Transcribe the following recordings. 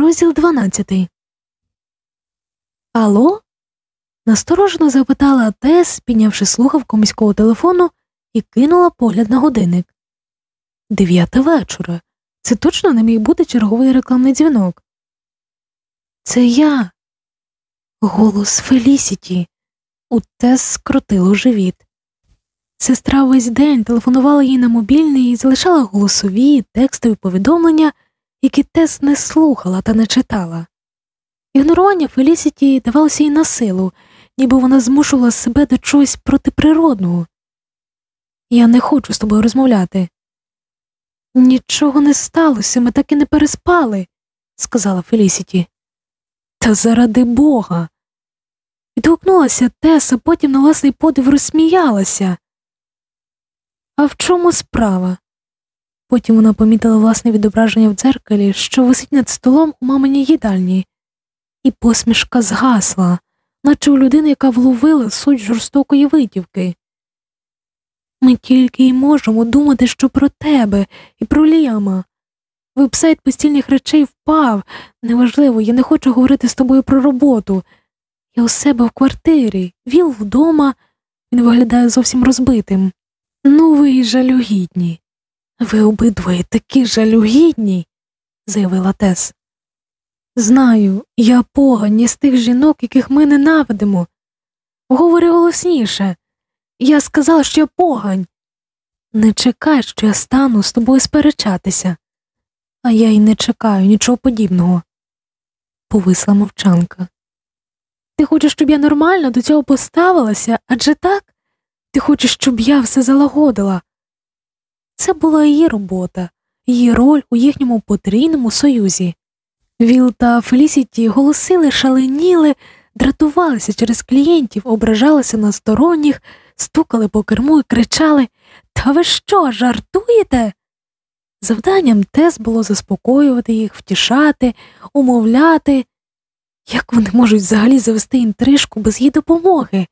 Розділ 12 Алло? насторожено запитала Тес, піднявши слухавку міського телефону, і кинула погляд на годинник. Дев'ята вечора. Це точно не міг бути черговий рекламний дзвінок. Це я. Голос Фелісіті. У Тес скрутило живіт. Сестра весь день телефонувала їй на мобільний і залишала голосові текстові повідомлення, які Тес не слухала та не читала. Ігнорування Фелісіті давалося їй на силу, ніби вона змушувала себе до чогось протиприродного. Я не хочу з тобою розмовляти. Нічого не сталося, ми так і не переспали, сказала Фелісіті. Та заради бога. Відгукнулася Тес, а потім на власний подив розсміялася. А в чому справа? Потім вона помітила власне відображення в дзеркалі, що висить над столом у маминій їдальні, і посмішка згасла, наче у людини, яка вловила суть жорстокої витівки. Ми тільки й можемо думати, що про тебе і про Ліама. Вебсайт постільних речей впав. Неважливо, я не хочу говорити з тобою про роботу. Я у себе в квартирі, віл вдома, він виглядає зовсім розбитим. Ну, ви жалюгідні. Ви обидвоє такі жалюгідні, заявила Тес. Знаю, я погані з тих жінок, яких ми ненавидимо. Говори голосніше. Я сказала, що я погань. Не чекай, що я стану з тобою сперечатися, а я й не чекаю нічого подібного. Повисла мовчанка. Ти хочеш, щоб я нормально до цього поставилася, адже так? Ти хочеш, щоб я все залагодила. Це була її робота, її роль у їхньому потрійному союзі. Віл та Фелісіті голосили, шаленіли, дратувалися через клієнтів, ображалися на сторонніх, стукали по керму і кричали Та ви що, жартуєте? Завданням Тес було заспокоювати їх, втішати, умовляти. Як вони можуть взагалі завести інтрижку без її допомоги?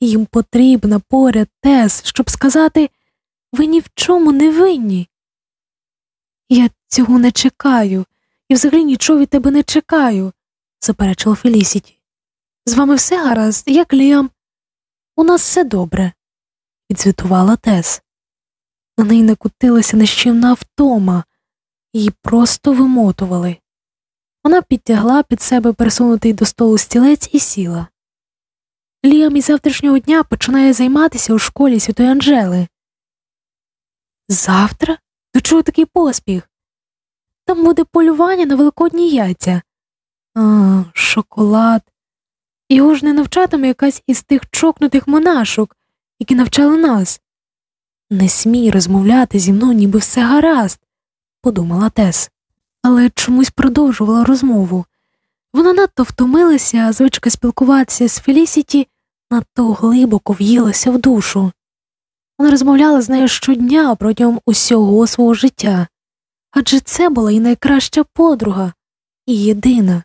Їм потрібна поряд Тес, щоб сказати ви ні в чому не винні. Я цього не чекаю і взагалі нічого від тебе не чекаю, заперечила Фелісіті. З вами все гаразд, як Ліам. У нас все добре, відзвітувала Тес. На неї накутилася нещівна втома, її просто вимотували. Вона підтягла під себе пересунутий до столу стілець і сіла. Ліам із завтрашнього дня починає займатися у школі Святої Анжели. Завтра? До чого такий поспіх? Там буде полювання на великодні яйця. А, шоколад. Його ж не навчатиме якась із тих чокнутих монашок, які навчали нас. Не смій розмовляти зі мною, ніби все гаразд, подумала Тес, але чомусь продовжувала розмову. Вона надто втомилася, а звичка спілкуватися з Фелісіті надто глибоко в'їлася в душу. Вона розмовляла з нею щодня протягом усього свого життя, адже це була і найкраща подруга, і єдина.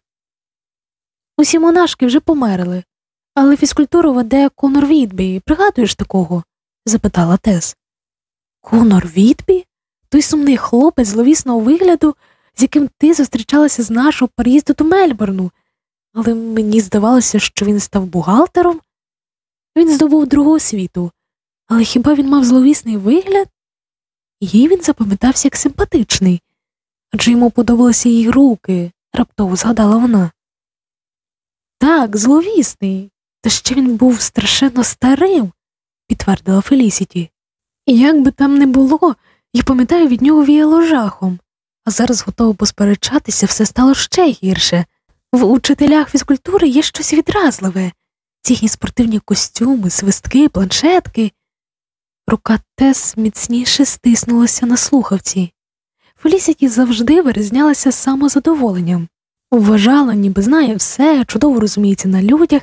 Усі монашки вже померли, але фізкультуру веде Конор Відбі, пригадуєш такого? запитала Тес. Конор Відбі? Той сумний хлопець зловісного вигляду, з яким ти зустрічалася з нашого переїзду до Мельбурну, але мені здавалося, що він став бухгалтером. Він здобув другу освіту, але хіба він мав зловісний вигляд? Їй він запам'ятався як симпатичний, адже йому подобалися її руки, раптово згадала вона. Так, зловісний, та ще він був страшенно старим, підтвердила Фелісіті. Як би там не було, я пам'ятаю, від нього віяло жахом, а зараз готова посперечатися, все стало ще гірше. В учителях фізкультури є щось відразливе, ці спортивні костюми, свистки, планшетки. Рука Тес міцніше стиснулася на слухавці. Фелісіті завжди вирізнялася самозадоволенням, вважала, ніби знає все, чудово розуміється на людях,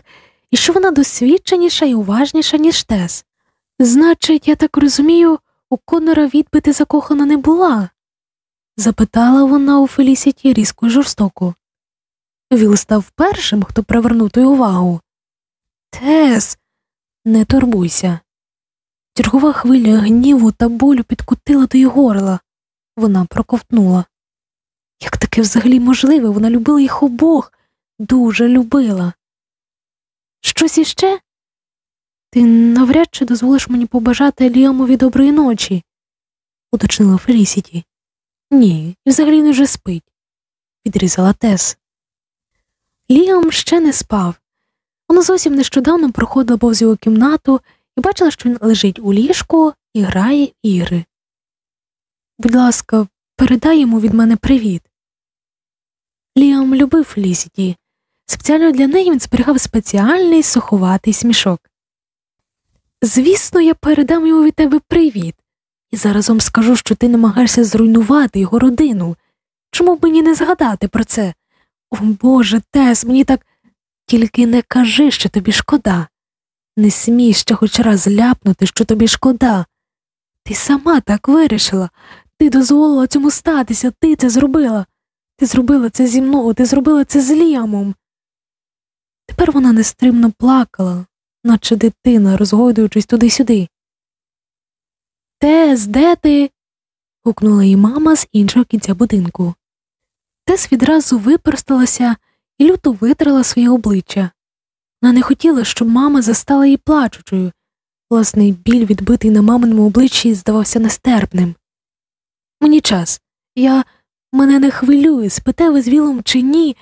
і що вона досвідченіша і уважніша, ніж Тес. Значить, я так розумію, у Конора відбити закохана не була? запитала вона у Фелісіті різко й жорстоко. Віл став першим, хто привернув ту увагу. Тес, не турбуйся. Чергова хвиля гніву та болю підкотила до її горла. Вона проковтнула. Як таке взагалі можливе, вона любила їх обох, дуже любила. Щось іще? Ти навряд чи дозволиш мені побажати Ліамові доброї ночі, уточнила Фелісіті. Ні, взагалі не вже спить, відрізала Тес. Ліам ще не спав. Вона зовсім нещодавно проходила повз його кімнату і бачила, що він лежить у ліжку і грає ігри. Будь ласка, передай йому від мене привіт. Ліам любив Фелісіті. Спеціально для неї він зберігав спеціальний суховатий смішок. Звісно, я передам йому від тебе привіт, і заразом скажу, що ти намагаєшся зруйнувати його родину. Чому б мені не згадати про це? О Боже, Тес, мені так тільки не кажи, що тобі шкода. Не смій ще хоч раз ляпнути, що тобі шкода. Ти сама так вирішила, ти дозволила цьому статися, ти це зробила. Ти зробила це зі мною, ти зробила це з Ліамом. Тепер вона нестримно плакала, наче дитина, розгойдуючись туди-сюди. Тес, де ти? гукнула її мама з іншого кінця будинку. Тес відразу випросталася і люто витрала своє обличчя. Вона не хотіла, щоб мама застала її плачучою. Власний біль, відбитий на маминому обличчі, здавався нестерпним. Мені час. Я мене не хвилює, спите ви з Вілом чи ні.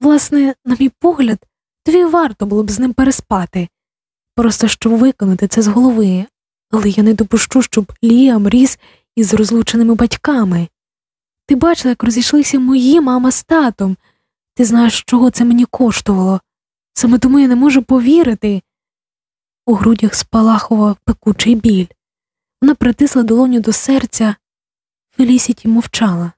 Власне, на мій погляд, тобі варто було б з ним переспати, просто щоб виконати це з голови, але я не допущу, щоб Ліам ріс із розлученими батьками. Ти бачила, як розійшлися мої мама з татом. Ти знаєш, чого це мені коштувало. Саме тому я не можу повірити. У грудях спалахував пекучий біль. Вона притисла долоню до серця. Фелісіті мовчала.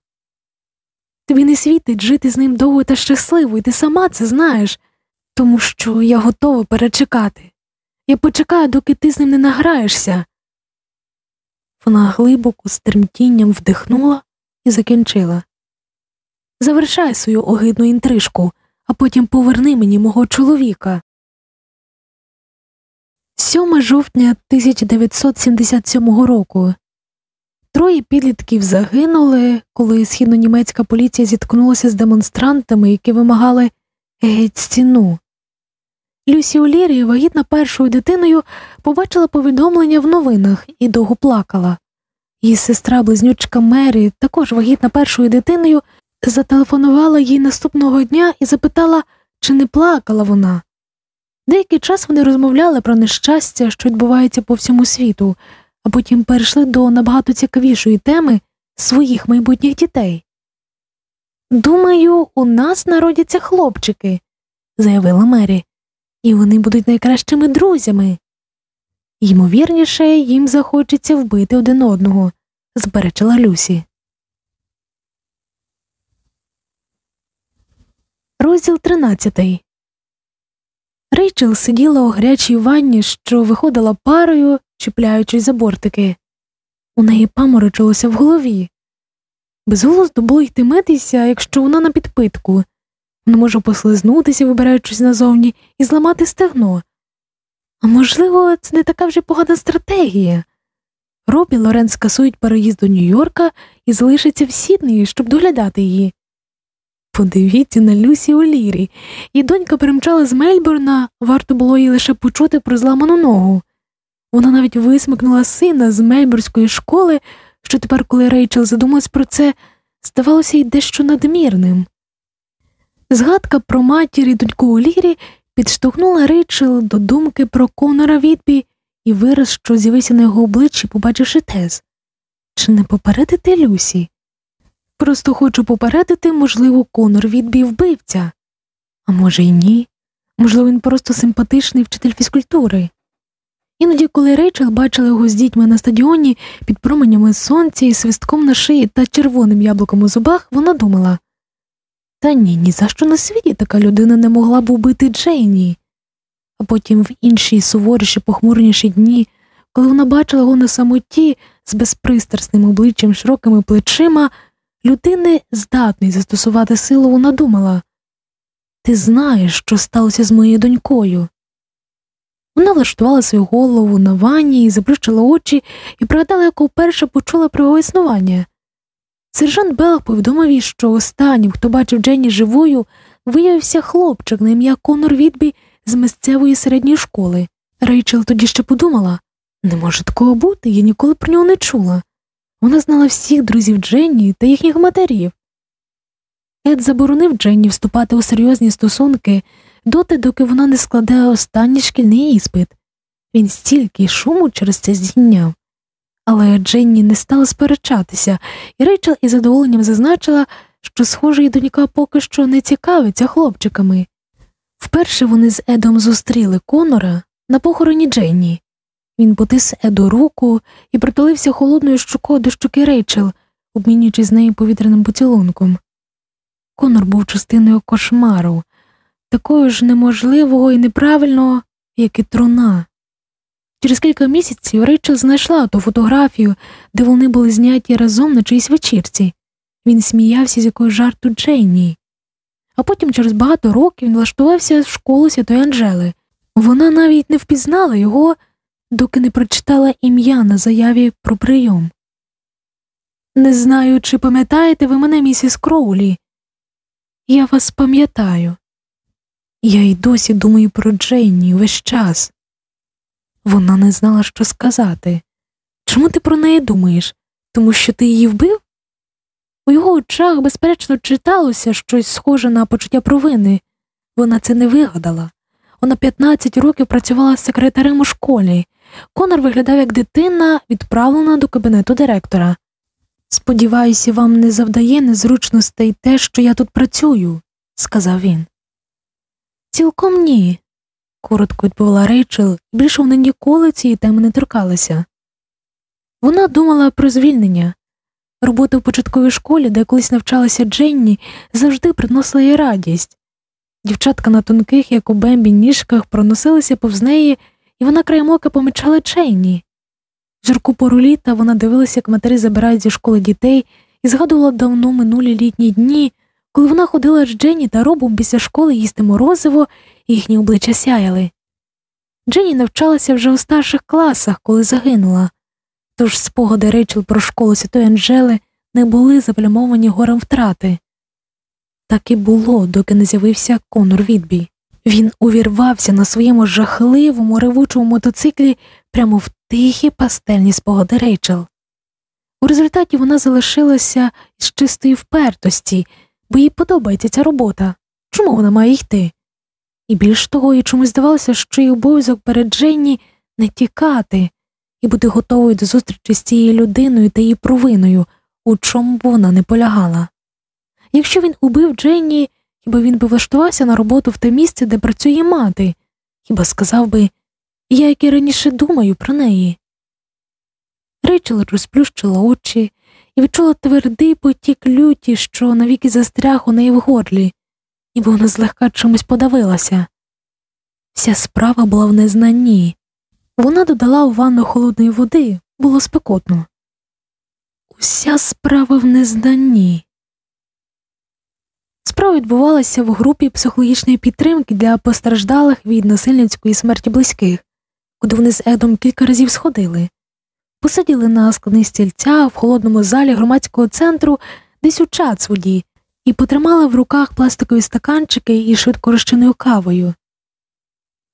Тобі не світить жити з ним довго та щасливо, і ти сама це знаєш, тому що я готова перечекати. Я почекаю, доки ти з ним не награєшся. Вона глибоко з тремтінням вдихнула і закінчила. Завершай свою огидну інтрижку, а потім поверни мені мого чоловіка. 7 жовтня 1977 року троє підлітків загинули, коли східно-німецька поліція зіткнулася з демонстрантами, які вимагали геть стіну. Люсі Олірі, вагітна першою дитиною, побачила повідомлення в новинах і довго плакала. Її сестра близнючка Мері, також вагітна першою дитиною, зателефонувала їй наступного дня і запитала, чи не плакала вона. Деякий час вони розмовляли про нещастя, що відбувається по всьому світу, а потім перейшли до набагато цікавішої теми своїх майбутніх дітей. Думаю, у нас народяться хлопчики, заявила Мері, і вони будуть найкращими друзями. Ймовірніше, їм захочеться вбити один одного, зберечила Люсі. Розділ тринадцятий. Рейчел сиділа у гарячій ванні, що виходила парою, чіпляючись за бортики. У неї паморочилося в голові. Безголоздо було йти митися, якщо вона на підпитку. Вона може послизнутися, вибираючись назовні, і зламати стегно. А можливо, це не така вже погана стратегія. Робі Лорен скасують переїзд до Нью-Йорка і залишиться в Сіднеї, щоб доглядати її. Подивіться на Люсі Олірі, і донька перемчала з Мельбурна, варто було їй лише почути про зламану ногу. Вона навіть висмикнула сина з мельбурнської школи, що тепер, коли Рейчел задумалась про це, здавалося й дещо надмірним. Згадка про матір і доньку Олірі підштовхнула Рейчел до думки про Конора Відбі і вираз, що з'явився на його обличчі, побачивши тез. Чи не попередити Люсі? Просто хочу попередити, можливо, Конор Відбі вбивця. А може, й ні. Можливо, він просто симпатичний вчитель фізкультури. Іноді, коли Рейчел бачила його з дітьми на стадіоні під променями сонця і свистком на шиї та червоним яблуком у зубах, вона думала та ні, ні за що на світі така людина не могла б убити Джейні. А потім в інші суворіші, похмурніші дні, коли вона бачила його на самоті з безпристрасним обличчям, широкими плечима, людини, здатної застосувати силу, вона думала Ти знаєш, що сталося з моєю донькою. Вона влаштувала свою голову на ванні і заплющила очі і пригадала, як уперше почула про його існування. Сержант Белах повідомив їй, що останнім, хто бачив Дженні живою, виявився хлопчик на ім'я Конор Відбі з місцевої середньої школи. Рейчел тоді ще подумала не може такого бути, я ніколи про нього не чула. Вона знала всіх друзів Дженні та їхніх матерів. Ед заборонив Дженні вступати у серйозні стосунки доти, доки вона не складе останній шкільний іспит. Він стільки шуму через це здійняв. Але Дженні не стала сперечатися, і Рейчел із задоволенням зазначила, що, схоже, її донька поки що не цікавиться хлопчиками. Вперше вони з Едом зустріли Конора на похороні Дженні. Він потис Еду руку і притулився холодною щукою до щуки Рейчел, обмінюючись з нею повітряним поцілунком. Конор був частиною кошмару, такого ж неможливого і неправильного, як і труна. Через кілька місяців Рейчел знайшла ту фотографію, де вони були зняті разом на чиїсь вечірці. Він сміявся з якоїсь жарту Джейні. А потім через багато років він влаштувався в школу Святої Анжели. Вона навіть не впізнала його, доки не прочитала ім'я на заяві про прийом. Не знаю, чи пам'ятаєте ви мене, місіс Кроулі. Я вас пам'ятаю. Я й досі думаю про Джейні весь час. Вона не знала, що сказати. Чому ти про неї думаєш? Тому що ти її вбив? У його очах, безперечно, читалося щось схоже на почуття провини. Вона це не вигадала. Вона 15 років працювала секретарем у школі. Конор виглядав як дитина, відправлена до кабінету директора. Сподіваюся, вам не завдає незручностей те, що я тут працюю, сказав він. Цілком ні, коротко відповіла Рейчел, і більше вони ніколи цієї теми не торкалися. Вона думала про звільнення. Робота в початковій школі, де колись навчалася Дженні, завжди приносила їй радість. Дівчатка на тонких, як у бембі, ніжках проносилися повз неї, і вона краєм ока помічала Дженні. Жарку пору літа вона дивилася, як матері забирають зі школи дітей, і згадувала давно минулі літні дні, коли вона ходила з Дженні та робом після школи їсти морозиво, і їхні обличчя сяяли. Дженні навчалася вже у старших класах, коли загинула, тож спогади Рейчел про школу Святої Анжели не були заплямовані горем втрати. Так і було, доки не з'явився Конор Відбій. Він увірвався на своєму жахливому ревучому мотоциклі прямо в тихі пастельні спогади Рейчел. У результаті вона залишилася з чистої впертості, бо їй подобається ця робота. Чому вона має йти? І більш того, їй чомусь здавалося, що її обов'язок перед Дженні не тікати і бути готовою до зустрічі з цією людиною та її провиною, у чому б вона не полягала. Якщо він убив Дженні, хіба він би влаштувався на роботу в те місце, де працює мати, хіба сказав би я, як і раніше думаю про неї. Рейчел розплющила очі і відчула твердий потік люті, що навіки застряг у неї в горлі, ніби вона злегка чомусь подавилася. Вся справа була в незнанні. Вона додала у ванну холодної води, було спекотно. Уся справа в незнанні. Справа відбувалася в групі психологічної підтримки для постраждалих від насильницької смерті близьких, куди вони з Едом кілька разів сходили, посиділи на складних стільця в холодному залі громадського центру десь у Чацвуді і потримали в руках пластикові стаканчики із швидкорозчиною кавою.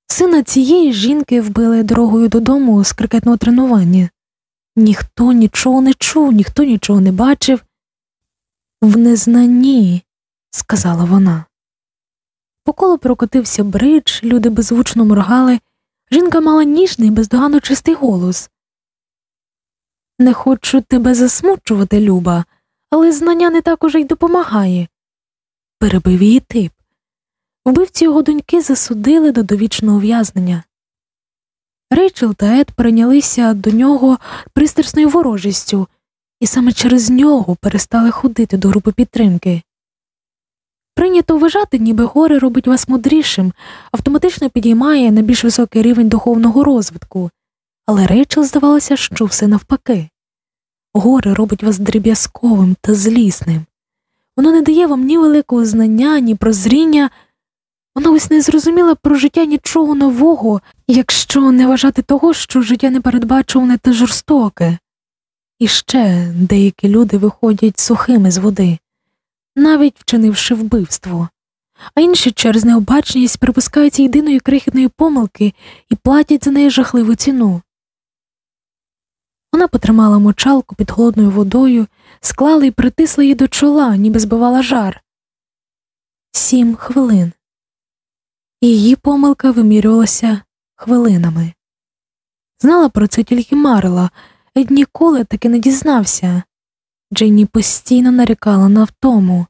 Сина цієї жінки вбили дорогою додому з крикетного тренування. Ніхто нічого не чув, ніхто нічого не бачив. В незнанні, сказала вона. По колу прокотився бридж, люди беззвучно моргали. Жінка мала ніжний, бездоганно чистий голос. Не хочу тебе засмучувати, Люба, але знання не так уже й допомагає. Перебив її тип. Вбивці його доньки засудили до довічного ув'язнення. Рейчел та Ед прийнялися до нього пристрасною ворожістю, і саме через нього перестали ходити до групи підтримки. Прийнято вважати, ніби горе робить вас мудрішим, автоматично підіймає на більш високий рівень духовного розвитку, але Рейчел здавалося, що все навпаки. Горе робить вас дріб'язковим та злісним. Воно не дає вам ні великого знання, ні прозріння, воно ось не зрозуміла про життя нічого нового, якщо не вважати того, що життя непередбачуване та жорстоке. І ще деякі люди виходять сухими з води, навіть вчинивши вбивство, а інші через необачність припускаються єдиної крихітної помилки і платять за неї жахливу ціну. Вона потримала мочалку під холодною водою, склала і притисла її до чола, ніби збивала жар. Сім хвилин. Її помилка вимірювалася хвилинами. Знала про це тільки Марла, Ед ніколи таки не дізнався. Дженні постійно нарікала на втому.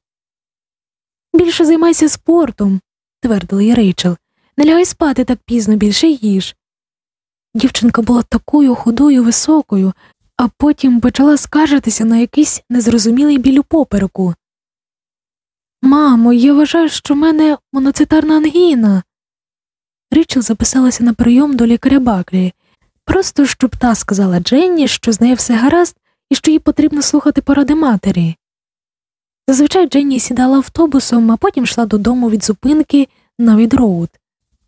Більше займайся спортом, твердила їй Рейчел. Не лягай спати так пізно, більше їж. Дівчинка була такою худою, високою, а потім почала скаржитися на якийсь незрозумілий біль у попереку. Мамо, я вважаю, що в мене моноцитарна ангіна. Річел записалася на прийом до лікаря Баклі, просто щоб та сказала Дженні, що з нею все гаразд і що їй потрібно слухати поради матері. Зазвичай Дженні сідала автобусом, а потім йшла додому від зупинки на Відроуд.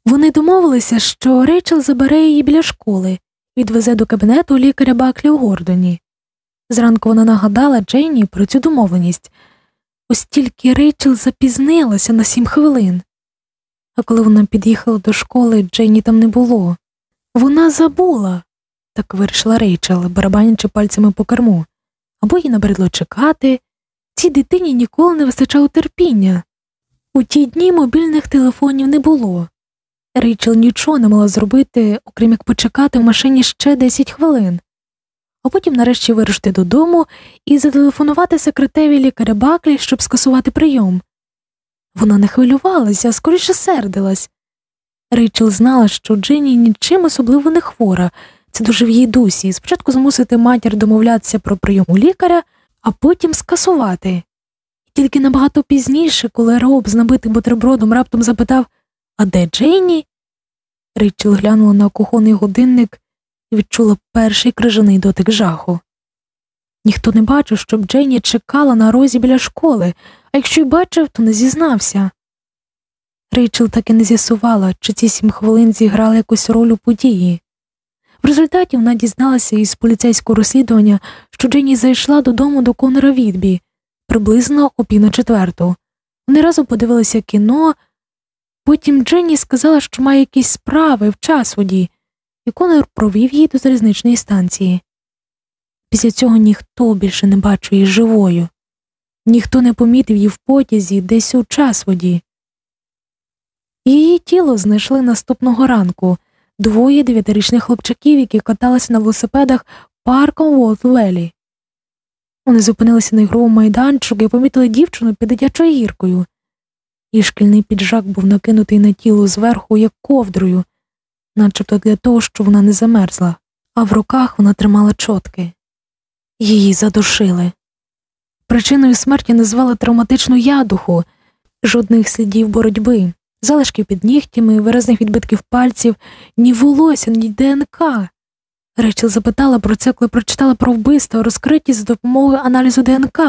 Вони домовилися, що Рейчел забере її біля школи, відвезе до кабінету лікаря Баклі у Гордоні. Зранку вона нагадала Дженні про цю домовленість, ось тільки Рейчел запізнилася на сім хвилин. А коли вона під'їхала до школи, Дженні там не було. Вона забула, так вирішила Рейчел, барабанячи пальцями по керму, або їй набридло чекати. Цій дитині ніколи не вистачало терпіння. У ті дні мобільних телефонів не було. Рейчел нічого не могла зробити, окрім як почекати в машині ще 10 хвилин, а потім нарешті вирушити додому і зателефонувати секретеві лікаря Баклі, щоб скасувати прийом. Вона не хвилювалася, а скоріше сердилась. Рейчел знала, що Дженні нічим особливо не хвора, це дуже в її дусі, спочатку змусити матір домовлятися про прийом у лікаря, а потім скасувати. І тільки набагато пізніше, коли Роб з набитим бутербродом раптом запитав А де Дженні? Рейчел глянула на кухонний годинник і відчула перший крижаний дотик жаху. Ніхто не бачив, щоб Дженні чекала на розі біля школи, а якщо й бачив, то не зізнався. Рейчел так і не з'ясувала, чи ці сім хвилин зіграли якусь роль у події. В результаті вона дізналася із поліцейського розслідування, що Дженні зайшла додому до Конора Відбі приблизно о пів на четверту. Вони разом подивилися кіно, потім Дженні сказала, що має якісь справи в часводі, і Конор провів її до залізничної станції. Після цього ніхто більше не бачив її живою, ніхто не помітив її в потязі десь у часводі. Її тіло знайшли наступного ранку двоє дев'ятирічних хлопчаків, які каталися на велосипедах парком Волтвелі. Вони зупинилися на ігровому майданчику і помітили дівчину під дитячою гіркою. Її шкільний піджак був накинутий на тіло зверху, як ковдрою, начебто для того, щоб вона не замерзла, а в руках вона тримала чотки. Її задушили. Причиною смерті назвали травматичну ядуху, жодних слідів боротьби залишків під нігтями, виразних відбитків пальців, ні волосся, ні ДНК. Речел запитала про це, коли прочитала про вбивство, розкриті за допомогою аналізу ДНК,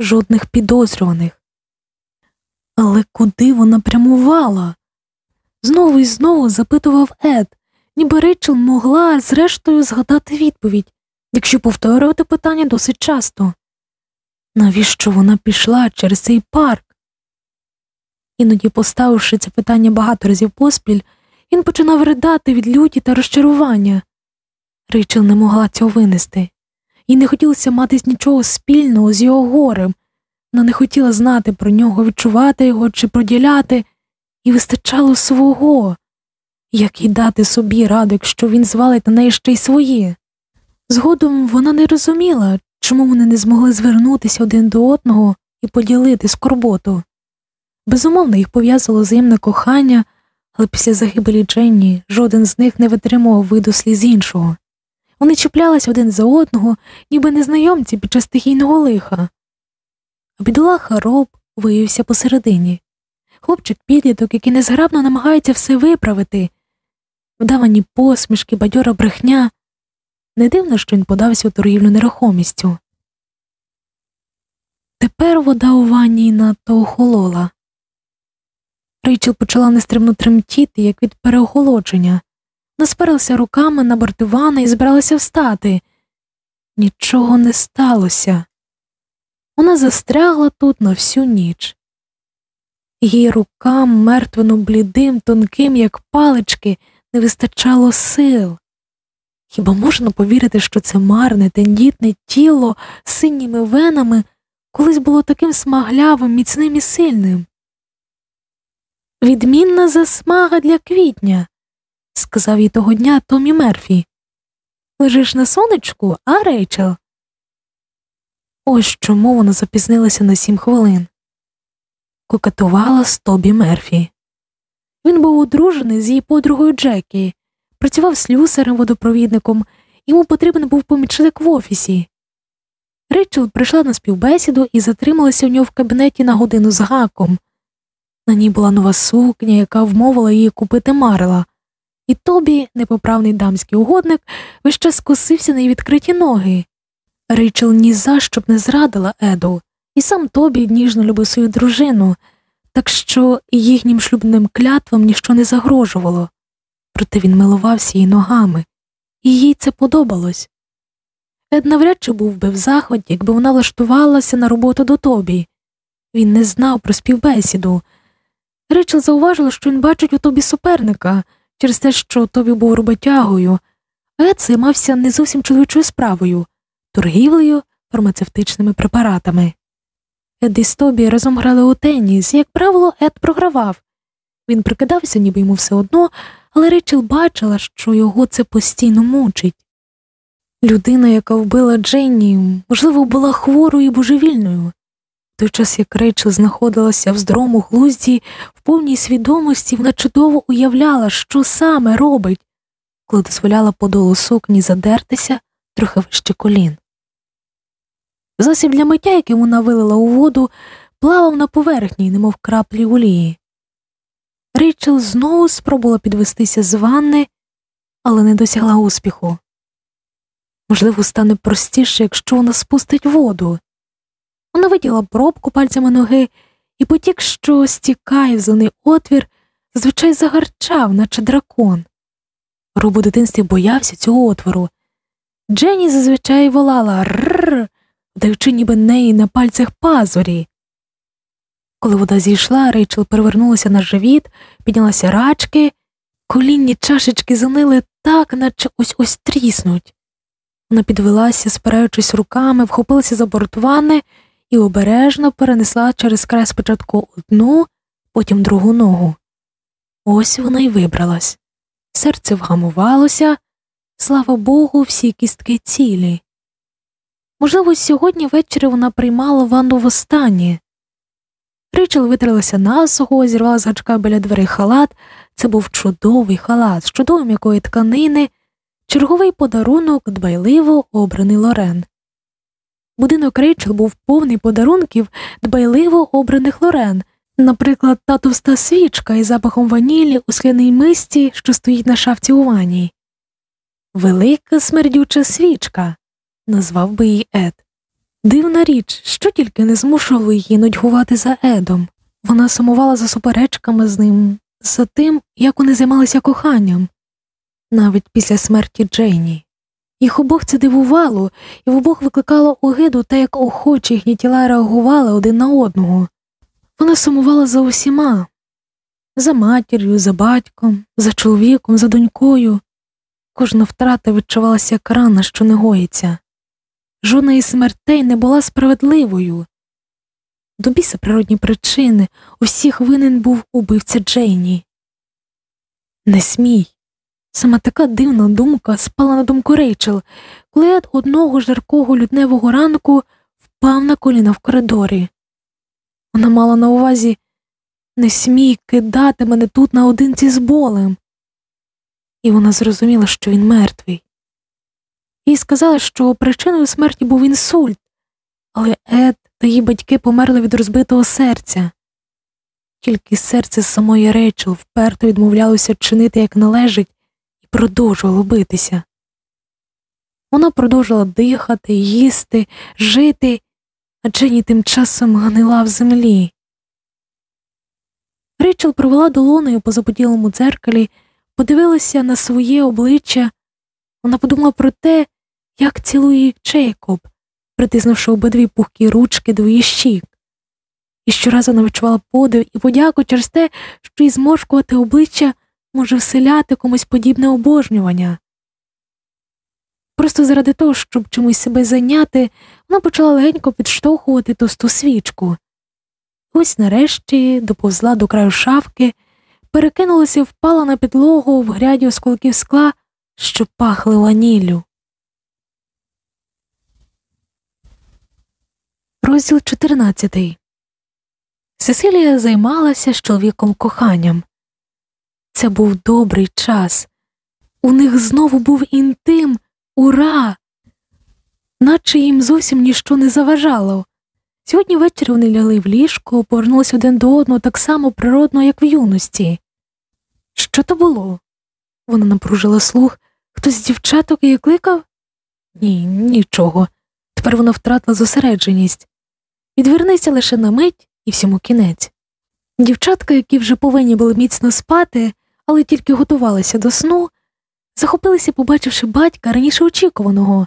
жодних підозрюваних. Але куди вона прямувала? Знову і знову запитував Ед, ніби Рейчел могла, зрештою, згадати відповідь, якщо повторювати питання досить часто. Навіщо вона пішла через цей парк? Іноді, поставивши це питання багато разів поспіль, він починав ридати від люті та розчарування. Рейчел не могла цього винести, їй не хотілося мати нічого спільного з його горем, вона не хотіла знати про нього, відчувати його чи проділяти, і вистачало свого, як їй дати собі раду, якщо він звалить на неї ще й своє. Згодом вона не розуміла, чому вони не змогли звернутися один до одного і поділити скорботу. Безумовно, їх пов'язувало взаємне кохання, але після загибелі Дженні жоден з них не витримував виду сліз іншого. Вони чіплялись один за одного, ніби незнайомці під час стихійного лиха. Бідолаха роб виявився посередині. Хлопчик підліток, який незграбно намагається все виправити, вдавані посмішки, бадьора брехня. Не дивно, що він подався у торгівлю нерухомістю. Тепер вода у ванні надто охолола. Рейчел почала нестримно тремтіти, як від переохолодження, наспиралася руками на бортивана і збиралася встати. нічого не сталося. Вона застрягла тут на всю ніч. Її рукам, мертвено блідим, тонким, як палички, не вистачало сил. Хіба можна повірити, що це марне, тендітне тіло з синіми венами колись було таким смаглявим, міцним і сильним? Відмінна засмага для квітня, сказав їй того дня Томі Мерфі. Лежиш на сонечку, а Рейчел? Ось чому вона запізнилася на сім хвилин. Кокетувала з Тобі Мерфі. Він був одружений з її подругою Джекі, працював слюсарем водопровідником, йому потрібен був помічник в офісі. Рейчел прийшла на співбесіду і затрималася у нього в кабінеті на годину з гаком. На ній була нова сукня, яка вмовила її купити марила, і Тобі, непоправний дамський угодник, весь час косився на її відкриті ноги. Рейчел ні за що б не зрадила Еду, і сам Тобі ніжно любив свою дружину, так що їхнім шлюбним клятвам ніщо не загрожувало, проте він милувався її ногами, і їй це подобалось. Ед навряд чи був би в захваті, якби вона влаштувалася на роботу до Тобі. Він не знав про співбесіду. Рейчел зауважила, що він бачить у тобі суперника через те, що Тобі був роботягою, а Ед займався не зовсім чоловічою справою торгівлею фармацевтичними препаратами. Ед і Тобі разом грали у теніс, і, як правило, Ед програвав. Він прикидався, ніби йому все одно, але Рейчел бачила, що його це постійно мучить. Людина, яка вбила Дженні, можливо, була хворою і божевільною. Той час, як Рейчел знаходилася в здоровому глузді, в повній свідомості, вона чудово уявляла, що саме робить, коли дозволяла подолу сукні задертися трохи вище колін. Засіб для миття, який вона вилила у воду, плавав на поверхні, немов краплі олії. Рейчел знову спробувала підвестися з ванни, але не досягла успіху. Можливо, стане простіше, якщо вона спустить воду. Вона виділа пробку пальцями ноги, і потік, що стікає в зелений отвір, зазвичай загарчав, наче дракон. Роб у дитинстві боявся цього отвору. Дженні зазвичай волала рррр, даючи ніби неї на пальцях пазурі. Коли вода зійшла, Рейчел перевернулася на живіт, піднялася рачки, колінні чашечки занили так, наче ось ось тріснуть. Вона підвелася, спираючись руками, вхопилася за борт ванни і обережно перенесла через край спочатку одну, потім другу ногу. Ось вона й вибралась. Серце вгамувалося, слава Богу, всі кістки цілі. Можливо, сьогодні ввечері вона приймала ванну востаннє. Ричел витрилася насухо, зірвала з гачка біля дверей халат. Це був чудовий халат з чудової м'якої тканини, черговий подарунок дбайливо обраний Лорен. Будинок Рейчел був повний подарунків дбайливо обраних Лорен, наприклад, та товста свічка із запахом ванілі у скляній мисті, що стоїть на шафці у ванні. Велика смердюча свічка, назвав би її Ед. Дивна річ, що тільки не змушувало її нудьгувати за Едом. Вона сумувала за суперечками з ним, за тим, як вони займалися коханням, навіть після смерті Джейні. Їх обох це дивувало, і в обох викликало огиду те, як охоче їхні тіла реагували один на одного. Вона сумувала за усіма за матір'ю, за батьком, за чоловіком, за донькою. Кожна втрата відчувалася як рана, що не гоїться. Жодна із смертей не була справедливою. До біса природні причини усіх винен був убивця Джейні. Не смій. Саме така дивна думка спала на думку Рейчел, коли Ед одного жаркого людневого ранку впав на коліна в коридорі. Вона мала на увазі не смій кидати мене тут наодинці з болем. І вона зрозуміла, що він мертвий. Їй сказали, що причиною смерті був інсульт, але Ед та її батьки померли від розбитого серця. Тільки серце самої Рейчел вперто відмовлялося чинити як належить і продовжувало битися. Вона продовжила дихати, їсти, жити, а Дженні тим часом гнила в землі. Рейчел провела долоною по запотілому дзеркалі, подивилася на своє обличчя. Вона подумала про те, як цілує їх Джейкоб, притиснувши обидві пухкі ручки до її щік. І щоразу вона відчувала подив і подяку через те, що і зморшкувати обличчя може вселяти комусь подібне обожнювання. Просто заради того, щоб чомусь себе зайняти, вона почала легенько підштовхувати товсту свічку. Ось нарешті доповзла до краю шафки, перекинулася і впала на підлогу в гряді осколків скла, що пахли ваніллю. Розділ 14 Сесилія займалася з чоловіком коханням. Це був добрий час. У них знову був інтим, ура! Наче їм зовсім ніщо не заважало. Сьогодні ввечері вони лягли в ліжко, повернулися один до одного так само природно, як в юності. Що то було? Вона напружила слух. Хтось з дівчаток її кликав? Ні, нічого. Тепер вона втратила зосередженість. Відвернися лише на мить і всьому кінець. Дівчатка, які вже повинні були міцно спати, але тільки готувалися до сну, захопилися, побачивши батька раніше очікуваного.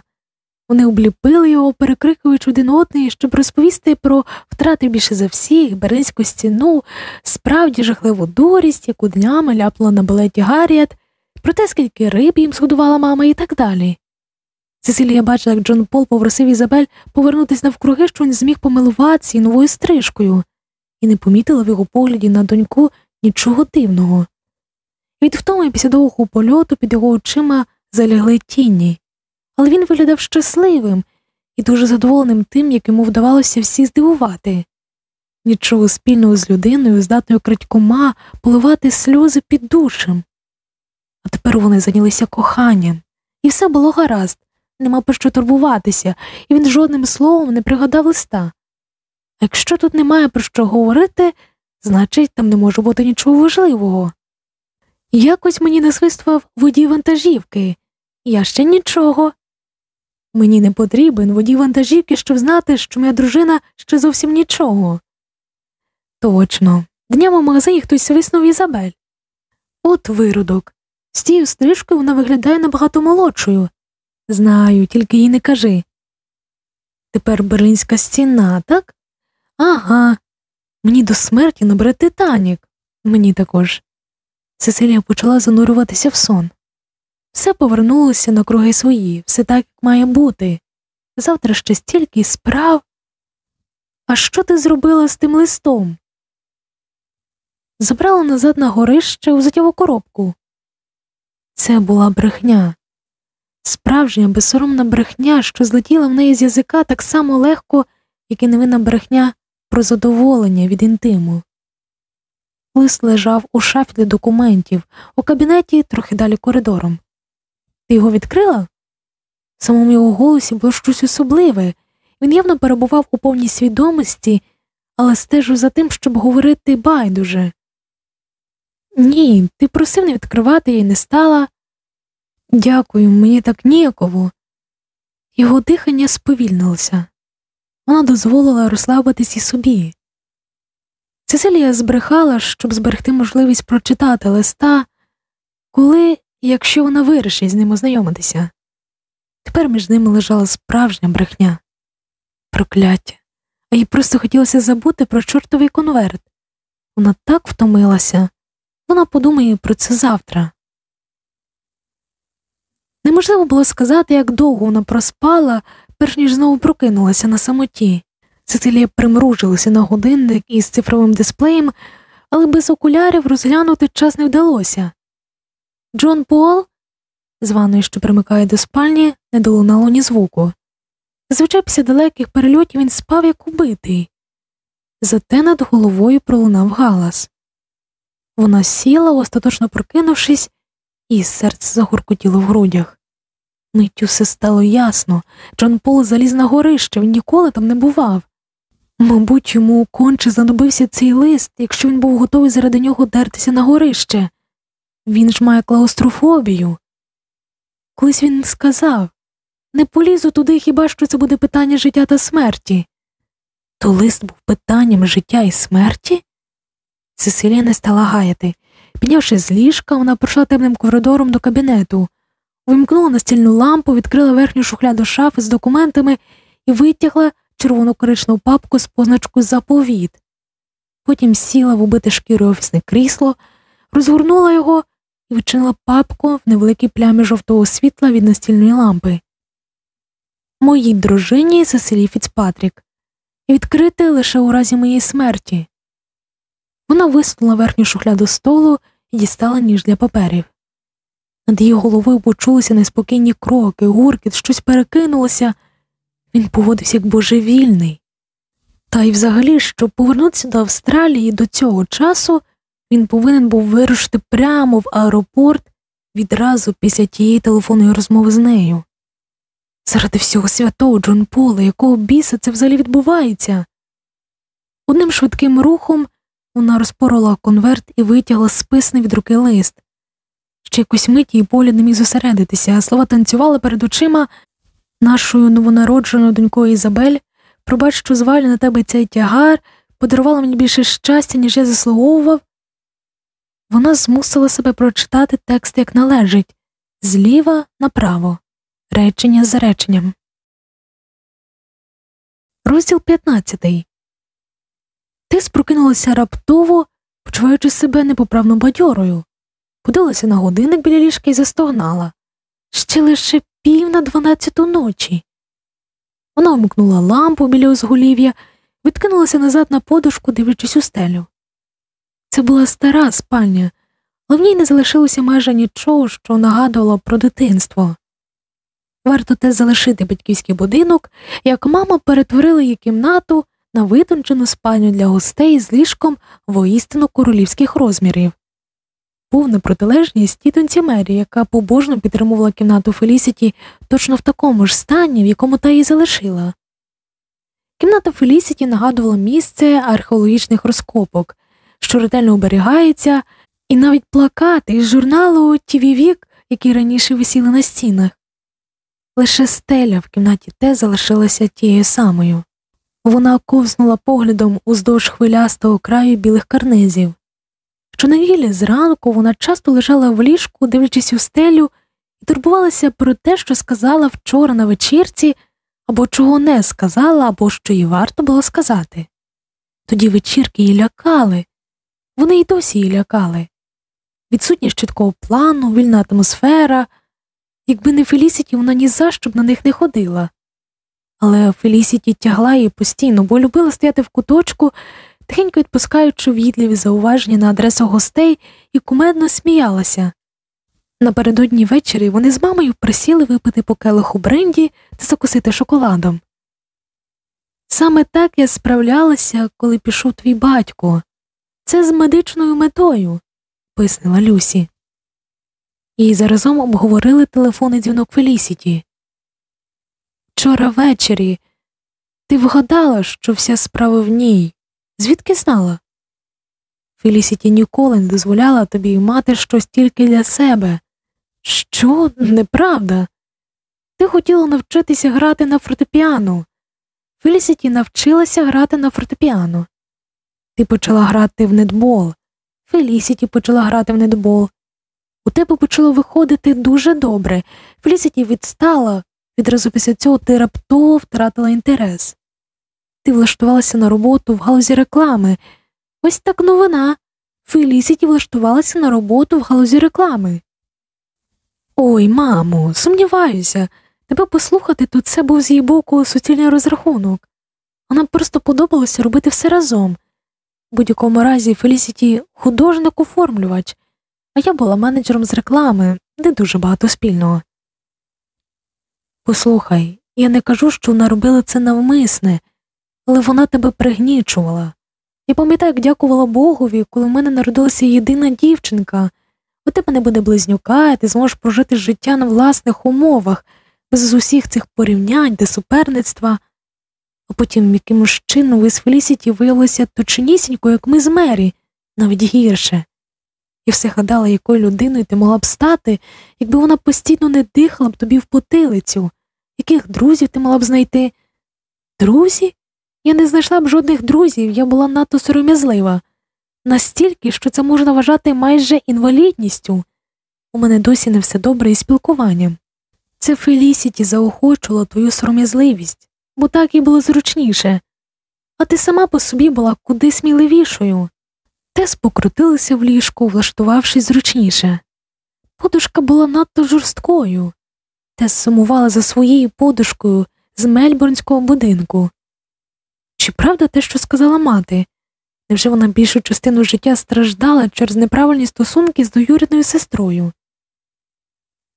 Вони обліпили його, перекрикуючи один одний, щоб розповісти про втрати більше за всіх, Беринську стіну, справді жахливу дурість, яку днями ляпнула на балеті Гарріет, про те, скільки риб їм згодувала мама і так далі. Цесилія бачила, як Джон Пол попросив Ізабель повернутися навкруги, що він зміг помилуватися і новою стрижкою, і не помітила в його погляді на доньку нічого дивного. Від втоми після довгого польоту під його очима залягли тіні, але він виглядав щасливим і дуже задоволеним тим, як йому вдавалося всі здивувати. Нічого спільного з людиною, здатною крадькома поливати сльози під душем. А тепер вони зайнялися коханням, і все було гаразд, нема про що турбуватися, і він жодним словом не пригадав листа. А якщо тут немає про що говорити, значить там не може бути нічого важливого. Якось мені насвистував водій вантажівки, я ще нічого. Мені не потрібен водій вантажівки, щоб знати, що моя дружина ще зовсім нічого. Точно, днями в магазині хтось свиснув Ізабель. От виродок. З тією стрижкою вона виглядає набагато молодшою. Знаю, тільки їй не кажи. Тепер берлінська стіна, так? Ага. Мені до смерті набере Титанік. Мені також. Сесилія почала занурюватися в сон. Все повернулося на круги свої, все так, як має бути. Завтра ще стільки справ. А що ти зробила з тим листом? Забрала назад на горище у затяву коробку. Це була брехня, справжня безсоромна брехня, що злетіла в неї з язика так само легко, як і невинна брехня про задоволення від інтиму. Лист лежав у шафі для документів, у кабінеті трохи далі коридором. Ти його відкрила? В самому його голосі було щось особливе. Він явно перебував у повній свідомості, але стежив за тим, щоб говорити байдуже. Ні, ти просив не відкривати я не стала. Дякую, мені так ніяково. Його дихання сповільнилося. Вона дозволила розслабитись і собі. Цесилія збрехала, щоб зберегти можливість прочитати листа, коли, якщо вона вирішить з ним ознайомитися. Тепер між ними лежала справжня брехня, прокляття, а їй просто хотілося забути про чортовий конверт. Вона так втомилася, вона подумає про це завтра. Неможливо було сказати, як довго вона проспала, перш ніж знову прокинулася на самоті. Цицилія примружилася на годинник із цифровим дисплеєм, але без окулярів розглянути час не вдалося. Джон Пол, з ванної, що примикає до спальні, не долунало ні звуку. Зазвичай після далеких перельотів він спав як убитий. Зате над головою пролунав галас. Вона сіла, остаточно прокинувшись, і серце загуркотіло в грудях. Миттю все стало ясно Джон Пол заліз на горище, він ніколи там не бував. Мабуть, йому конче знадобився цей лист, якщо він був готовий заради нього дертися на горище. Він ж має клаустрофобію. Колись він сказав не полізу туди, хіба що це буде питання життя та смерті. То лист був питанням життя і смерті? Цесилія не стала гаяти. Піднявши з ліжка, вона пройшла темним коридором до кабінету. вимкнула настільну лампу, відкрила верхню шухляду шафи з документами і витягла червону коричневу папку з позначкою заповіт. Потім сіла в убите шкіру офісне крісло, розгорнула його і відчинила папку в невеликій плямі жовтого світла від настільної лампи. Моїй дружині Сесилі Фіцпатрік, відкрити лише у разі моєї смерті. Вона висунула верхню шухляду столу і дістала ніж для паперів. Над її головою почулися неспокійні кроки, гуркіт, щось перекинулося. Він поводився як божевільний. Та й взагалі, щоб повернутися до Австралії до цього часу, він повинен був вирушити прямо в аеропорт відразу після тієї телефонної розмови з нею. Заради всього святого Джон Пола, якого біса це взагалі відбувається. Одним швидким рухом вона розпорола конверт і витягла списний від руки лист. Ще якусь миті і погляд не міг зосередитися, а слова танцювали перед очима нашою новонародженою донькою Ізабель. Пробач, що звалю на тебе цей тягар, подарувала мені більше щастя, ніж я заслуговував. Вона змусила себе прочитати текст як належить зліва направо, речення за реченням. Розділ 15 Ти спрокинулася раптово, почуваючи себе непоправно бадьорою, подивилася на годинник біля ліжка і застогнала ще лише пів на дванадцяту ночі. Вона вмикнула лампу біля узголів'я, відкинулася назад на подушку, дивлячись у стелю. Це була стара спальня, але в ній не залишилося майже нічого, що нагадувало про дитинство. Варто те залишити батьківський будинок, як мама перетворила її кімнату на витончену спальню для гостей з ліжком воістину королівських розмірів. Повна протилежність тітонці Мері, яка побожно підтримувала кімнату Фелісіті точно в такому ж стані, в якому та її залишила. Кімната Фелісіті нагадувала місце археологічних розкопок, що ретельно оберігається, і навіть плакати із журналу «Тіві Вік», які раніше висіли на стінах. Лише стеля в кімнаті те залишилася тією самою. Вона ковзнула поглядом уздовж хвилястого краю білих карнизів. Щонеділі зранку вона часто лежала в ліжку, дивлячись у стелю, і турбувалася про те, що сказала вчора на вечірці, або чого не сказала, або що їй варто було сказати. Тоді вечірки її лякали, вони й досі її лякали. Відсутність чіткого плану, вільна атмосфера, якби не Фелісіті, вона ні за що б на них не ходила. Але Фелісіті тягла її постійно, бо любила стояти в куточку тихенько відпускаючи в'їдливі зауваження на адресу гостей і кумедно сміялася. Напередодні ввечері вони з мамою присіли випити по келиху бренді та закусити шоколадом. Саме так я справлялася, коли пішов твій батько. Це з медичною метою, пояснила Люсі. І заразом обговорили телефонний дзвінок Фелісіті. Вчора ввечері ти вгадала, що вся справа в ній. Звідки знала? Фелісіті ніколи не дозволяла тобі мати щось тільки для себе. Що, неправда? Ти хотіла навчитися грати на фортепіано. Фелісіті навчилася грати на фортепіано. Ти почала грати в нетбол. Фелісіті почала грати в нетбол. У тебе почало виходити дуже добре. Фелісіті відстала, відразу після цього ти раптово втратила інтерес. Ти влаштувалася на роботу в галузі реклами. Ось так новина. Фелісіті влаштувалася на роботу в галузі реклами. Ой, мамо, сумніваюся, тебе послухати тут це був з її боку суцільний розрахунок. Вона просто подобалося робити все разом. В будь-якому разі Фелісіті художник оформлювач, а я була менеджером з реклами, не дуже багато спільного. Послухай, я не кажу, що вона робила це навмисне але вона тебе пригнічувала. Я пам'ятаю, як дякувала Богові, коли в мене народилася єдина дівчинка. У тебе не буде близнюка, і ти зможеш прожити життя на власних умовах, без усіх цих порівнянь та суперництва. А потім якимось чином ви з Фелісіті виявилися точнісінько, як ми з Мері, навіть гірше. І все гадала, якою людиною ти могла б стати, якби вона постійно не дихала б тобі в потилицю, яких друзів ти могла б знайти? Друзі? Я не знайшла б жодних друзів, я була надто сором'язлива, настільки, що це можна вважати майже інвалідністю. у мене досі не все добре із спілкуванням. Це Фелісіті заохочувала твою сором'язливість, бо так їй було зручніше, а ти сама по собі була куди сміливішою. Тес покрутилася в ліжку, влаштувавшись зручніше. Подушка була надто жорсткою. Тес сумувала за своєю подушкою з мельбурнського будинку. Чи правда те, що сказала мати? Невже вона більшу частину життя страждала через неправильні стосунки з двоюрідною сестрою?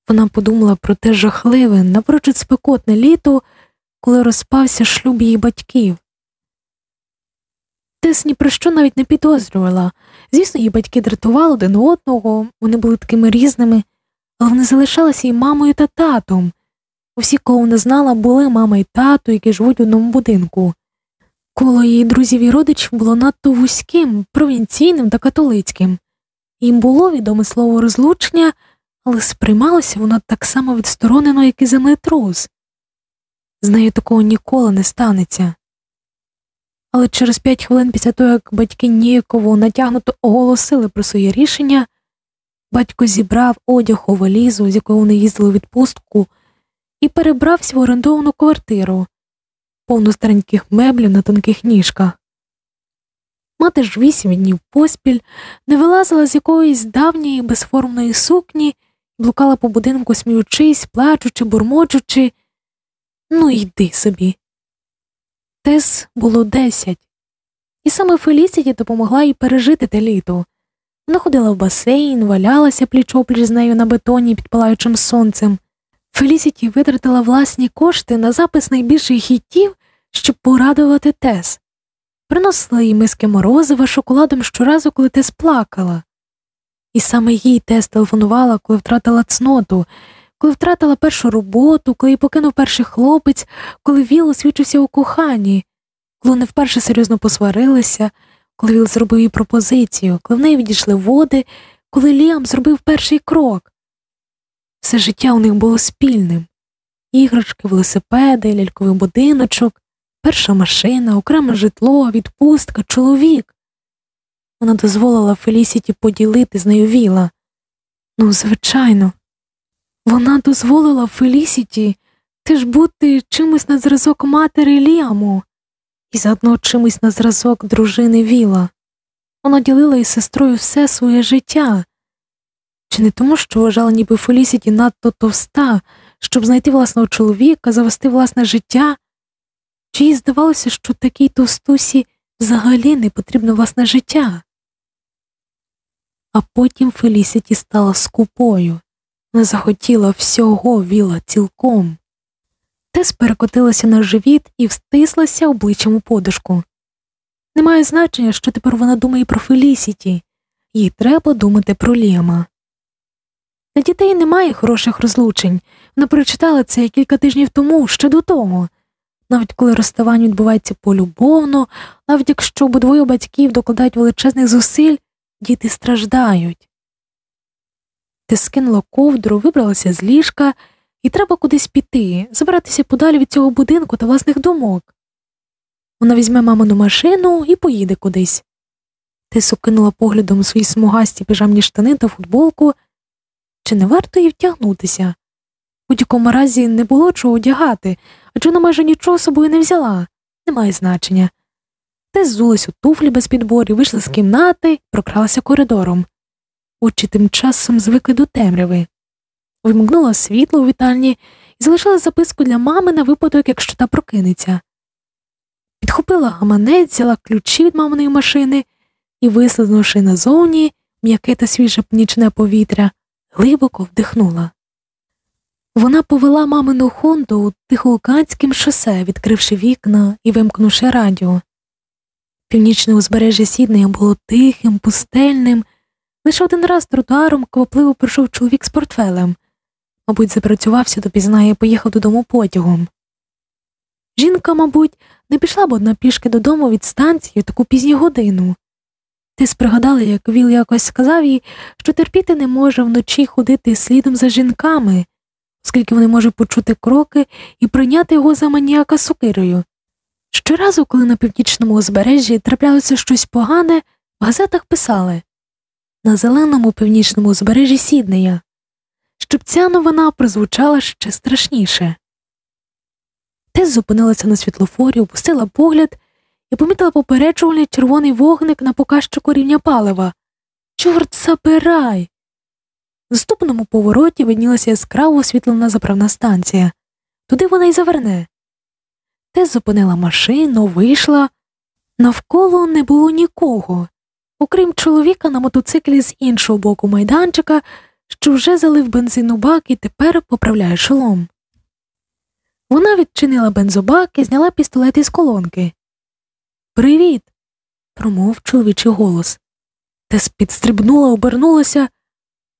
Вона подумала про те жахливе, напрочуд спекотне літо, коли розпався шлюб її батьків. Тес ні про що навіть не підозрювала. Звісно, її батьки дратували один одного, вони були такими різними, але вони залишалися і мамою та татом. Усі, кого вона знала, були мама і тато, які живуть в одному будинку. Коло її друзів і родичів було надто вузьким, провінційним та католицьким. Їм було відоме слово розлучення, але сприймалося воно так само відсторонено, як і землетрус. З нею такого ніколи не станеться. Але через п'ять хвилин після того, як батьки ніяково натягнуто оголосили про своє рішення, батько зібрав одяг у валізу, з якою вони їздили у відпустку, і перебрався в орендовану квартиру повну стареньких меблів на тонких ніжках. Мати ж вісім днів поспіль не вилазила з якоїсь давньої безформної сукні і блукала по будинку, сміючись, плачучи, бурмочучи. Ну, йди собі. Тес було десять, і саме Фелісіті допомогла їй пережити те літо. Вона ходила в басейн, валялася пліч опліч з нею на бетоні під палаючим сонцем. Фелісіті витратила власні кошти на запис найбільших хітів, щоб порадувати Тес. Приносила їй миски морозива шоколадом щоразу, коли Тес плакала. І саме їй Тес телефонувала, коли втратила цноту, коли втратила першу роботу, коли її покинув перший хлопець, коли Віл освічився у коханні, коли вони вперше серйозно посварилися, коли Віл зробив їй пропозицію, коли в неї відійшли води, коли Ліам зробив перший крок. Все життя у них було спільним іграшки, велосипеди, ляльковий будиночок, перша машина, окреме житло, відпустка, чоловік. Вона дозволила Фелісіті поділити з нею віла. Ну, звичайно, вона дозволила Фелісіті теж бути чимось на зразок матері Ліаму і заодно чимось на зразок дружини Віла. Вона ділила із сестрою все своє життя. Чи не тому, що вважала, ніби Фелісіті надто товста, щоб знайти власного чоловіка, завести власне життя, чи їй здавалося, що такій товстусі взагалі не потрібно власне життя? А потім Фелісіті стала скупою, не захотіла всього віла цілком. Тес перекотилася на живіт і встислася обличчям у подушку. Немає значення, що тепер вона думає про Фелісіті, їй треба думати про Лєма. Для дітей немає хороших розлучень. Вона прочитала це кілька тижнів тому, ще до того. Навіть коли розставання відбувається полюбовно, навіть якщо обидвоє батьків докладають величезних зусиль, діти страждають. Ти скинула ковдру, вибралася з ліжка, і треба кудись піти, забиратися подалі від цього будинку та власних думок. Вона візьме мамину машину і поїде кудись. Ти сукинула поглядом свої смугасті піжамні штани та футболку чи не варто їй втягнутися? У будь-якому разі не було чого одягати, адже вона майже нічого з собою не взяла, немає значення. Те зулась у туфлі без підборів, вийшла з кімнати, прокралася коридором. Очі тим часом звикли до темряви. Вимкнула світло у вітальні і залишила записку для мами на випадок, якщо та прокинеться. Підхопила гаманець, взяла ключі від маминої машини і, вислизнувши назовні м'яке та свіже нічне повітря, глибоко вдихнула. Вона повела мамину Хонду тихоокеанським шосе, відкривши вікна і вимкнувши радіо. Північне узбережжя Сіднея було тихим, пустельним. Лише один раз тротуаром квапливо пройшов чоловік з портфелем. Мабуть, запрацювався допізна і поїхав додому потягом. Жінка, мабуть, не пішла б одна пішки додому від станції таку пізню годину. Ти спригадала, як Віл якось сказав їй, що терпіти не може вночі ходити слідом за жінками, оскільки вони можуть почути кроки і прийняти його за маніяка сокирою. Щоразу, коли на північному узбережжі траплялося щось погане, в газетах писали на зеленому північному узбережжі Сіднея щоб ця новина прозвучала ще страшніше. Тес зупинилася на світлофорі, опустила погляд і помітила попереджувальний червоний вогник на показчику рівня палива. Чорт забирай! В наступному повороті виднілася яскраво освітлена заправна станція. Туди вона й заверне. Тес зупинила машину, вийшла. Навколо не було нікого, окрім чоловіка на мотоциклі з іншого боку майданчика, що вже залив бензин у бак і тепер поправляє шолом. Вона відчинила бензобак і зняла пістолет із колонки. Привіт. промов чоловічий голос. Тес підстрибнула, обернулася.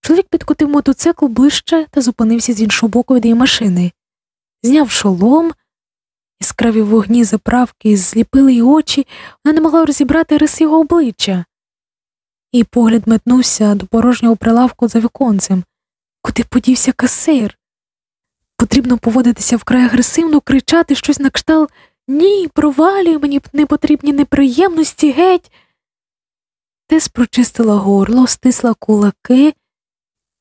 Чоловік підкотив мотоцикл ближче та зупинився з іншого боку від її машини. Зняв шолом, яскраві вогні заправки зліпили її очі, вона не могла розібрати рис його обличчя. І погляд метнувся до порожнього прилавку за віконцем. Куди подівся касир? Потрібно поводитися вкрай агресивно, кричати щось на кшталт Ні, провалюй, мені не потрібні неприємності геть. Тес прочистила горло, стисла кулаки,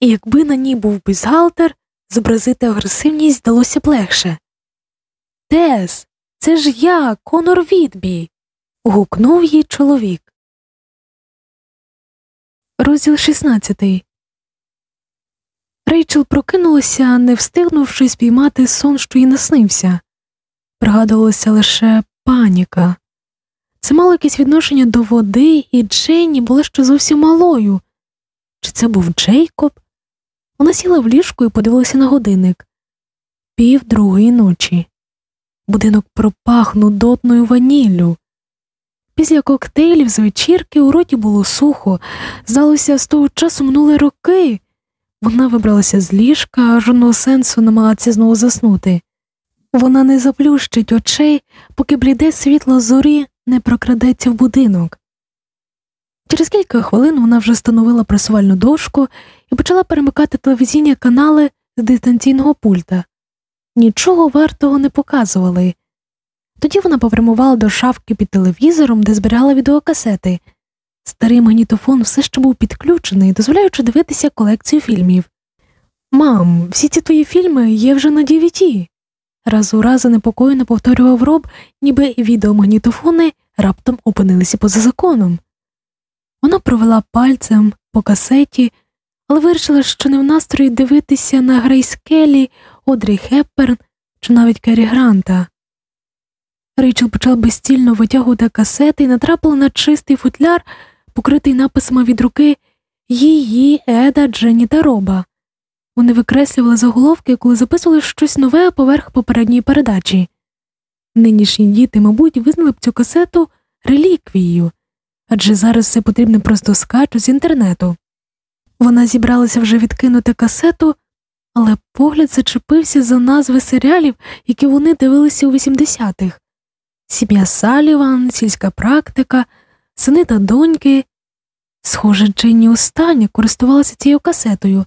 і якби на ній був бюзгалтер, зобразити агресивність здалося б легше. Тес, це ж я, Конор Відбі. гукнув їй чоловік. Розділ 16 Рейчел прокинулася, не встигнувши спіймати сон, що їй наснився. Пригадувалася лише паніка. Це мало якесь відношення до води, і Дженні була ще зовсім малою. Чи це був Джейкоб? Вона сіла в ліжку і подивилася на годинник пів другої ночі. Будинок пропах нудотною ваніллю. Після коктейлів з вечірки у роті було сухо, здалося, з того часу минули роки. Вона вибралася з ліжка, жодного сенсу намагатися знову заснути. Вона не заплющить очей, поки бліде світло зорі не прокрадеться в будинок. Через кілька хвилин вона вже встановила пресувальну дошку і почала перемикати телевізійні канали з дистанційного пульта. Нічого вартого не показували. Тоді вона попрямувала до шафки під телевізором, де збирала відеокасети. Старий магнітофон все ще був підключений, дозволяючи дивитися колекцію фільмів. Мам, всі ці твої фільми є вже на DVD!» Раз у раз занепокоєно повторював роб, ніби відеомагнітофони раптом опинилися поза законом. Вона провела пальцем по касеті, але вирішила, що не в настрої дивитися на Грейс Келлі, Одрі Хепберн чи навіть Керрі Гранта. Рейчел почала безцільно витягувати касети і натрапила на чистий футляр, покритий написами від руки її, Еда, Дженні та Роба. Вони викреслювали заголовки, коли записували щось нове поверх попередньої передачі. Нинішні діти, мабуть, визнали б цю касету реліквією, адже зараз все потрібно просто скачують з інтернету. Вона зібралася вже відкинути касету, але погляд зачепився за назви серіалів, які вони дивилися у 80-х сім'я Саліван, сільська практика, сини та доньки. Схоже, Дженні останнє користувалася цією касетою.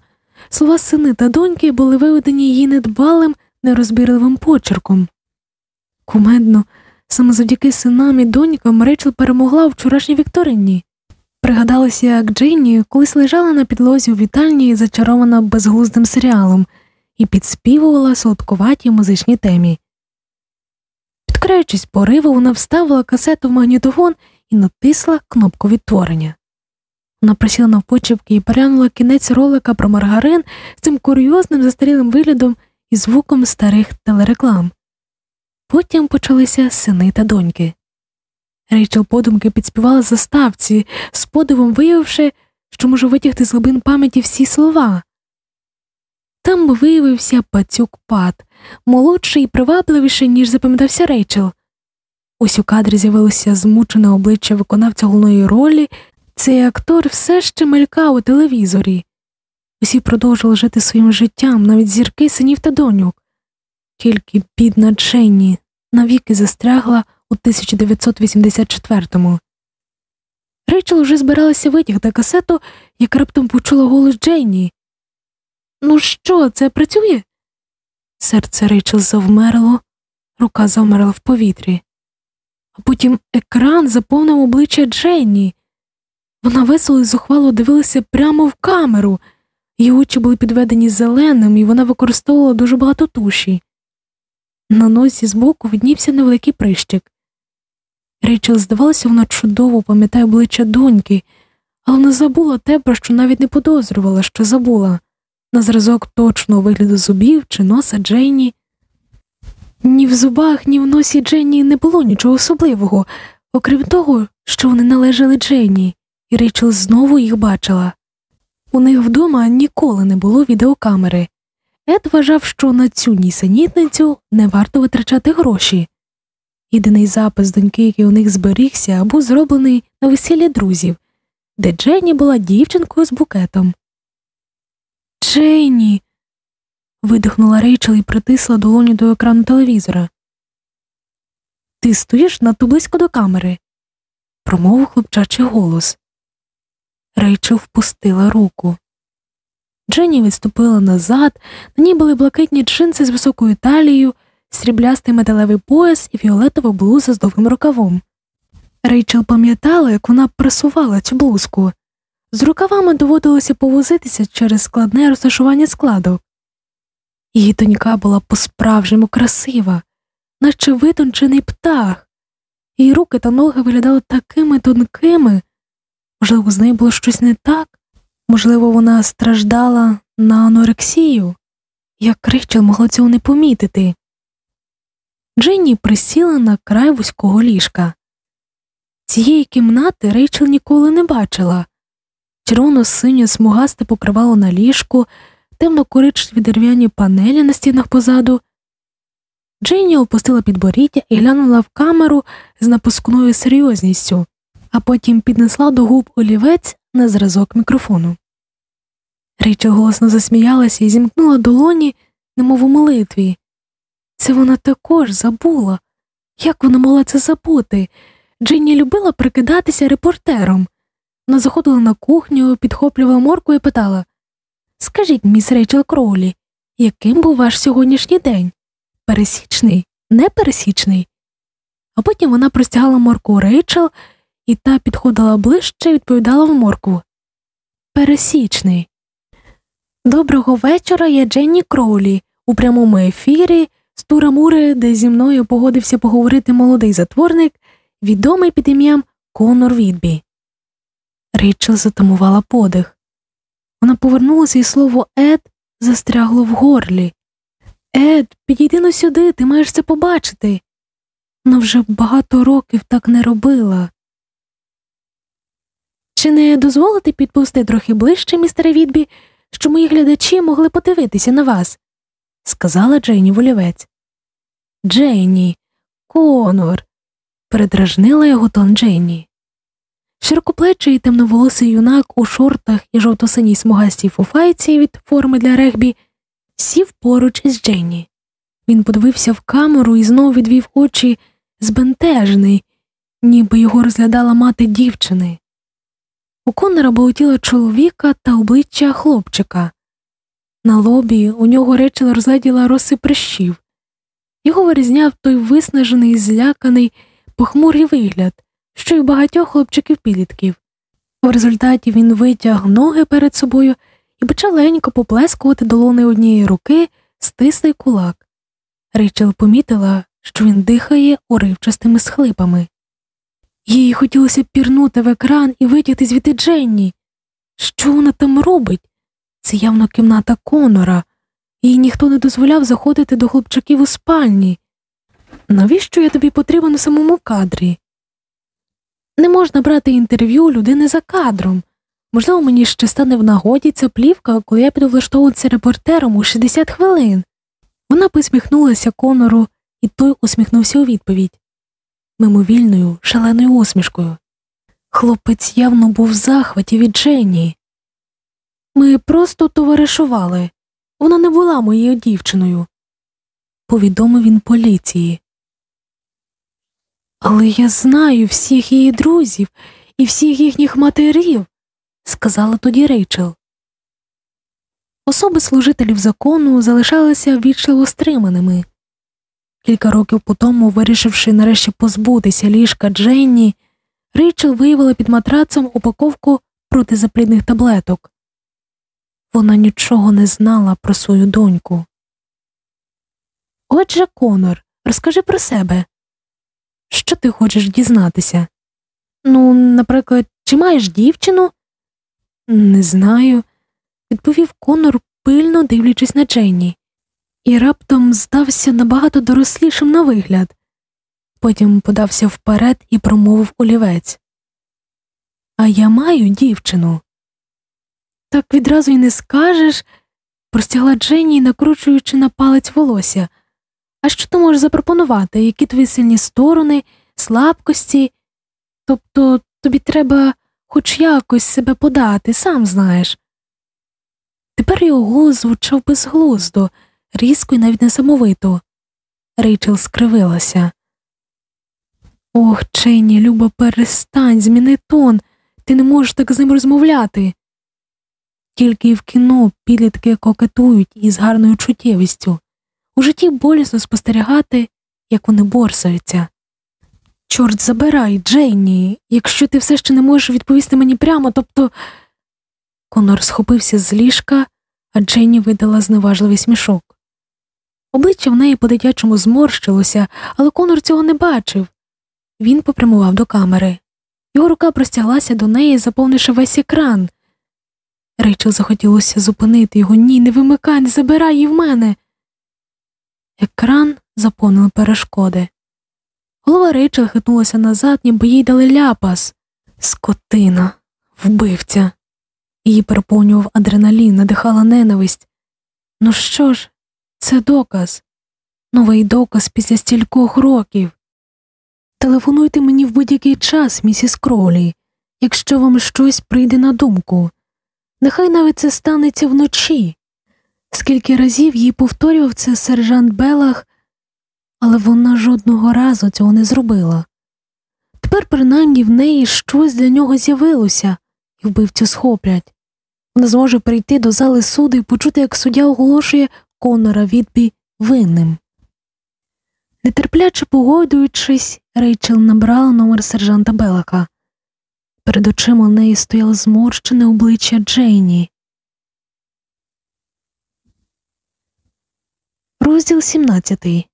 Слова сини та доньки були виведені її недбалим, нерозбірливим почерком. Кумедно, саме завдяки синам і донькам Рейчел перемогла у вчорашній вікторині. Пригадалося, як Дженні колись лежала на підлозі у вітальні, зачарована безглуздим серіалом, і підспівувала солодковатій музичній темі. Підкраючись пориву, вона вставила касету в магнітофон і натисла кнопку відтворення. Вона присіла навпочепки і переглянула кінець ролика про маргарин з цим курйозним застарілим виглядом і звуком старих телереклам. Потім почалися сини та доньки. Рейчел подумки підспівала заставці, з подивом виявивши, що може витягти з глибин пам'яті всі слова. Там виявився пацюк пат, молодший і привабливіший, ніж запам'ятався Рейчел. Ось у кадрі з'явилося змучене обличчя виконавця головної ролі, цей актор все ще мелькав у телевізорі. Усі продовжували жити своїм життям, навіть зірки синів та доньок. Тільки бідна Дженні навіки застрягла у 1984-му. Рейчел уже збиралася витягти касету, як раптом почула голос Дженні. Ну що, це працює? Серце Рейчел завмерло, рука завмерла в повітрі, а потім екран заповнив обличчя Дженні. Вона весело і зухвало дивилася прямо в камеру, Її очі були підведені зеленим, і вона використовувала дуже багато туші. На носі збоку виднівся невеликий прищик. Рейчел здавалося, вона чудово пам'ятає обличчя доньки, але вона забула те, про що навіть не подозрювала, що забула на зразок точного вигляду зубів чи носа Джейні. Ні в зубах, ні в носі Дженні не було нічого особливого, окрім того, що вони належали Дженні, і Рейчел знову їх бачила. У них вдома ніколи не було відеокамери. Ед вважав, що на цю нісенітницю не варто витрачати гроші. Єдиний запис доньки, який у них зберігся, був зроблений на весіллі друзів, де Дженні була дівчинкою з букетом. Дженні. видихнула Рейчел і притисла долоню до екрану телевізора. Ти стоїш надто близько до камери, промовив хлопчачий голос. Рейчел впустила руку. Дженні відступила назад, на ній були блакитні джинси з високою талією, сріблястий металевий пояс і фіолетова блуза з довгим рукавом. Рейчел пам'ятала, як вона пресувала цю блузку. З рукавами доводилося повозитися через складне розташування складок. Її донька була по-справжньому красива, наче витончений птах, її руки та ноги виглядали такими тонкими. Можливо, з нею було щось не так, можливо, вона страждала на анорексію, як Рейчел могла цього не помітити. Дженні присіла на край вузького ліжка. Цієї кімнати Рейчел ніколи не бачила. Червоно синє смугасте покривало на ліжку, темно коричневі дерев'яні панелі на стінах позаду. Дженні опустила підборіддя і глянула в камеру з напускною серйозністю, а потім піднесла до губ олівець на зразок мікрофону. Рейчел голосно засміялася і зімкнула долоні, немов у молитві. Це вона також забула. Як вона могла це забути? Дженні любила прикидатися репортером. Вона заходила на кухню, підхоплювала морку і питала Скажіть, міс Рейчел Кроулі, яким був ваш сьогоднішній день? Пересічний, непересічний? А потім вона простягала морку Рейчел, і та підходила ближче відповідала в морку. Пересічний. Доброго вечора, я Дженні Кроулі у прямому ефірі з Турамури, де зі мною погодився поговорити молодий затворник, відомий під ім'ям Конор Відбі. Рейчел затамувала подих. Вона повернулася і слово Ед застрягло в горлі. Ед, підійди но сюди, ти маєш це побачити. Вона вже багато років так не робила. Чи не дозволите підпусти трохи ближче, містере Відбі, що мої глядачі могли подивитися на вас? сказала Джейні волівець. Джейні, Конор, передражнила його тон Джейні. Широкоплечий темноволосий юнак у шортах і жовто-синій смугастій фуфайці від форми для регбі сів поруч із Дженні. Він подивився в камеру і знову відвів очі збентежений, ніби його розглядала мати дівчини. У Конора було тіло чоловіка та обличчя хлопчика. На лобі у нього речила розгляділа роси прищів. Його вирізняв той виснажений, зляканий, похмурий вигляд, що й багатьох хлопчиків підлітків. В результаті він витяг ноги перед собою і почав легенько поплескувати долони однієї руки, стислий кулак. Рейчел помітила, що він дихає уривчастими схлипами. Їй хотілося пірнути в екран і витягти звідти Дженні. Що вона там робить? Це явно кімната Конора, їй ніхто не дозволяв заходити до хлопчаків у спальні. Навіщо я тобі потрібен у самому кадрі? Не можна брати інтерв'ю людини за кадром. Можливо, мені ще стане в нагоді ця плівка, коли я піду влаштовуватися репортером у 60 хвилин. Вона посміхнулася Конору, і той усміхнувся у відповідь мимовільною, шаленою усмішкою. Хлопець явно був в захваті від Дженні. Ми просто товаришували. Вона не була моєю дівчиною, повідомив він поліції. Але я знаю всіх її друзів і всіх їхніх матерів, сказала тоді Рейчел. Особи служителів закону залишалися ввічливо стриманими. Кілька років по тому, вирішивши нарешті позбутися ліжка Дженні, Рейчел виявила під матрацом упаковку протизаплідних таблеток. Вона нічого не знала про свою доньку. Отже, Конор, розкажи про себе. Що ти хочеш дізнатися? Ну, наприклад, чи маєш дівчину? Не знаю, відповів Конор, пильно дивлячись на Дженні, і раптом здався набагато дорослішим на вигляд. Потім подався вперед і промовив олівець. А я маю дівчину. Так відразу й не скажеш, простягла Дженні, накручуючи на палець волосся. А що ти можеш запропонувати? Які твої сильні сторони, слабкості? Тобто тобі треба хоч якось себе подати, сам знаєш. Тепер його голос звучав безглуздо, різко і навіть несамовито. Рейчел скривилася. Ох, Ченні, Люба, перестань, зміни тон, ти не можеш так з ним розмовляти. Тільки в кіно підлітки кокетують із гарною чуттєвістю. У житті болісно спостерігати, як вони борсаються. Чорт забирай, Джейні, якщо ти все ще не можеш відповісти мені прямо, тобто. Конор схопився з ліжка, а Джейні видала зневажливий смішок. Обличчя в неї по дитячому зморщилося, але Конор цього не бачив. Він попрямував до камери. Його рука простяглася до неї, заповнивши весь екран. Рейчел захотілося зупинити його ні, не вимикай, не забирай її в мене. Екран заповнив перешкоди. Голова Рейчел хитнулася назад, ніби їй дали ляпас. Скотина, вбивця. Її переповнював адреналін, надихала ненависть. Ну що ж, це доказ, новий доказ після стількох років. Телефонуйте мені в будь-який час, місіс Кролі, якщо вам щось прийде на думку. Нехай навіть це станеться вночі. Скільки разів їй повторював це сержант Белах, але вона жодного разу цього не зробила. Тепер, принаймні, в неї щось для нього з'явилося, і вбивцю схоплять. Вона зможе прийти до зали суду і почути, як суддя оголошує Конора Відбі винним. Нетерпляче погодуючись, Рейчел набрала номер сержанта Белака. Перед очима неї стояло зморщене обличчя Джейні. Розділ 17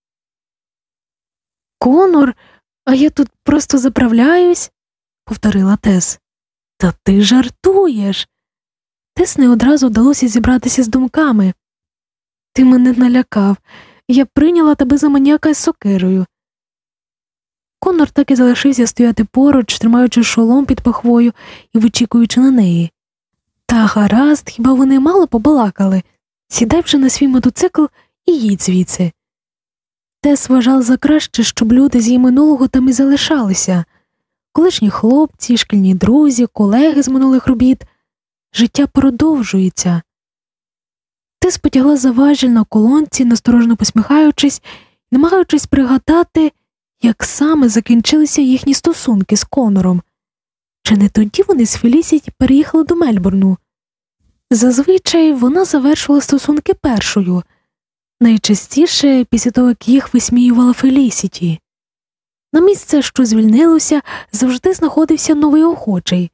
Конор, а я тут просто заправляюсь, повторила Тес. Та ти жартуєш. Тес не одразу вдалося зібратися з думками. Ти мене налякав, я прийняла тебе за маніяка з сокирою. Конор так і залишився стояти поруч, тримаючи шолом під пахвою і вичікуючи на неї. Та гаразд, хіба вони мало побалакали? Сідай вже на свій мотоцикл і їдь звідси. Тес вважав за краще, щоб люди з її минулого там і залишалися колишні хлопці, шкільні друзі, колеги з минулих робіт. Життя продовжується. Тес потягла заважіль на колонці, насторожно посміхаючись, намагаючись пригадати, як саме закінчилися їхні стосунки з Конором. Чи не тоді вони з Фелісіті переїхали до Мельбурну? Зазвичай вона завершила стосунки першою, найчастіше після того, як їх висміювала Фелісіті. На місце, що звільнилося, завжди знаходився новий охочий.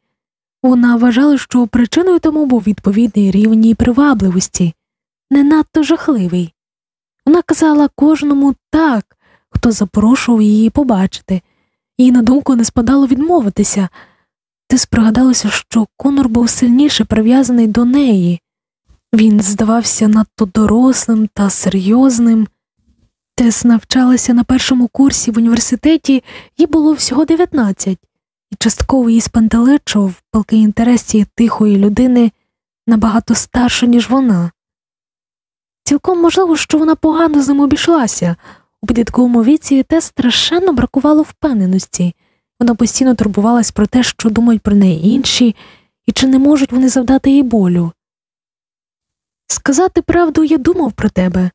Вона вважала, що причиною тому був відповідний рівень її привабливості, не надто жахливий. Вона казала кожному так, хто запрошував її побачити, їй на думку не спадало відмовитися. Ти спригадалося, що Конор був сильніше прив'язаний до неї. Він здавався надто дорослим та серйозним. Тес навчалася на першому курсі в університеті, їй було всього 19, і частково її спантеличував палкий інтерес цієї тихої людини набагато старше, ніж вона. Цілком можливо, що вона погано з ним обійшлася. У підлітковому віці те страшенно бракувало впевненості, вона постійно турбувалась про те, що думають про неї інші, і чи не можуть вони завдати їй болю. Сказати правду, я думав про тебе.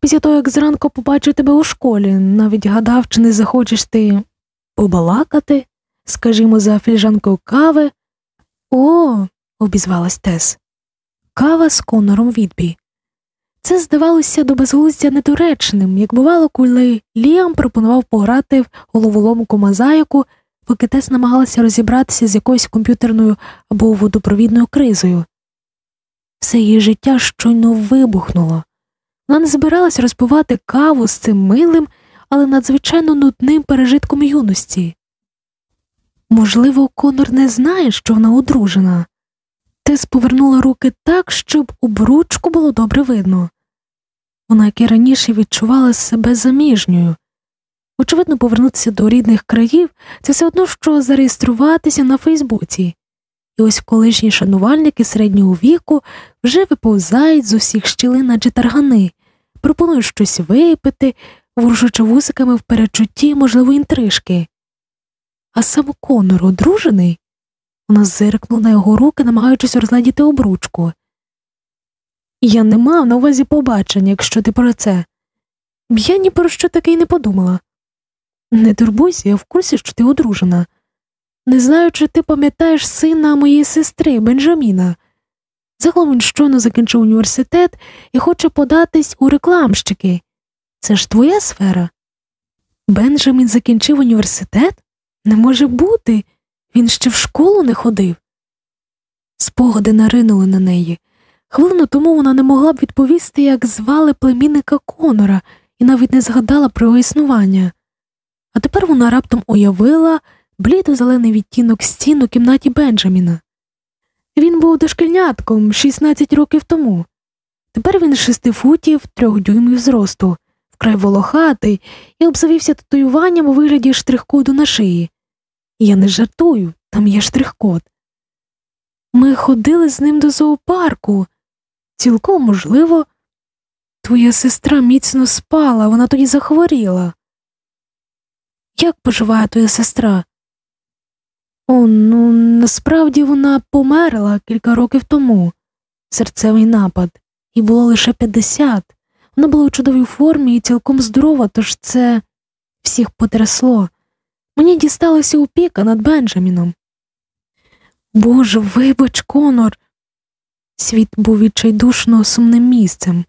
Після того, як зранку побачив тебе у школі, навіть гадав, чи не захочеш ти побалакати, скажімо, за фільжанкою кави. О, обізвалась Тес. Кава з конором відбій. Це здавалося до безглуздя недоречним, як бувало, коли Ліам пропонував пограти в головоломку мозаїку, поки Тес намагалася розібратися з якоюсь комп'ютерною або водопровідною кризою. Все її життя щойно вибухнуло. Вона не збиралась розпивати каву з цим милим, але надзвичайно нудним пережитком юності. Можливо, Конор не знає, що вона одружена. Тес повернула руки так, щоб обручку було добре видно. Вона, як і раніше, відчувала себе заміжньою. Очевидно, повернутися до рідних країв це все одно, що зареєструватися на Фейсбуці, і ось колишні шанувальники середнього віку вже виповзають з усіх щілин наче таргани, пропонують щось випити, ворушучи вусиками в перечутті, можливо, інтрижки. А сам Конор одружений? Вона зиркнула на його руки, намагаючись розладіти обручку. Я не мав на увазі побачення, якщо ти про це. Я ні про що таке й не подумала. Не турбуйся, я в курсі, що ти одружена. Не знаю, чи ти пам'ятаєш сина моєї сестри Бенджаміна. Загалом він щойно закінчив університет і хоче податись у рекламщики. Це ж твоя сфера. Бенджамін закінчив університет? Не може бути. Він ще в школу не ходив. Спогади наринули на неї. Хвилину тому вона не могла б відповісти, як звали племінника Конора, і навіть не згадала про його існування. А тепер вона раптом уявила блідо зелений відтінок стін у кімнаті Бенджаміна. Він був дошкільнятком 16 років тому. Тепер він шести футів трьох дюймів зросту, вкрай волохатий і обзавівся татуюванням у вигляді штрих-коду на шиї. Я не жартую, там є штрих-код. Ми ходили з ним до зоопарку. Цілком можливо, твоя сестра міцно спала, вона тоді захворіла. Як поживає твоя сестра? О, ну насправді вона померла кілька років тому, серцевий напад, їй було лише 50. Вона була у чудовій формі і цілком здорова, тож це всіх потрясло. Мені дісталася опіка над Бенджаміном. Боже, вибач, Конор. Світ був відчайдушно сумним місцем.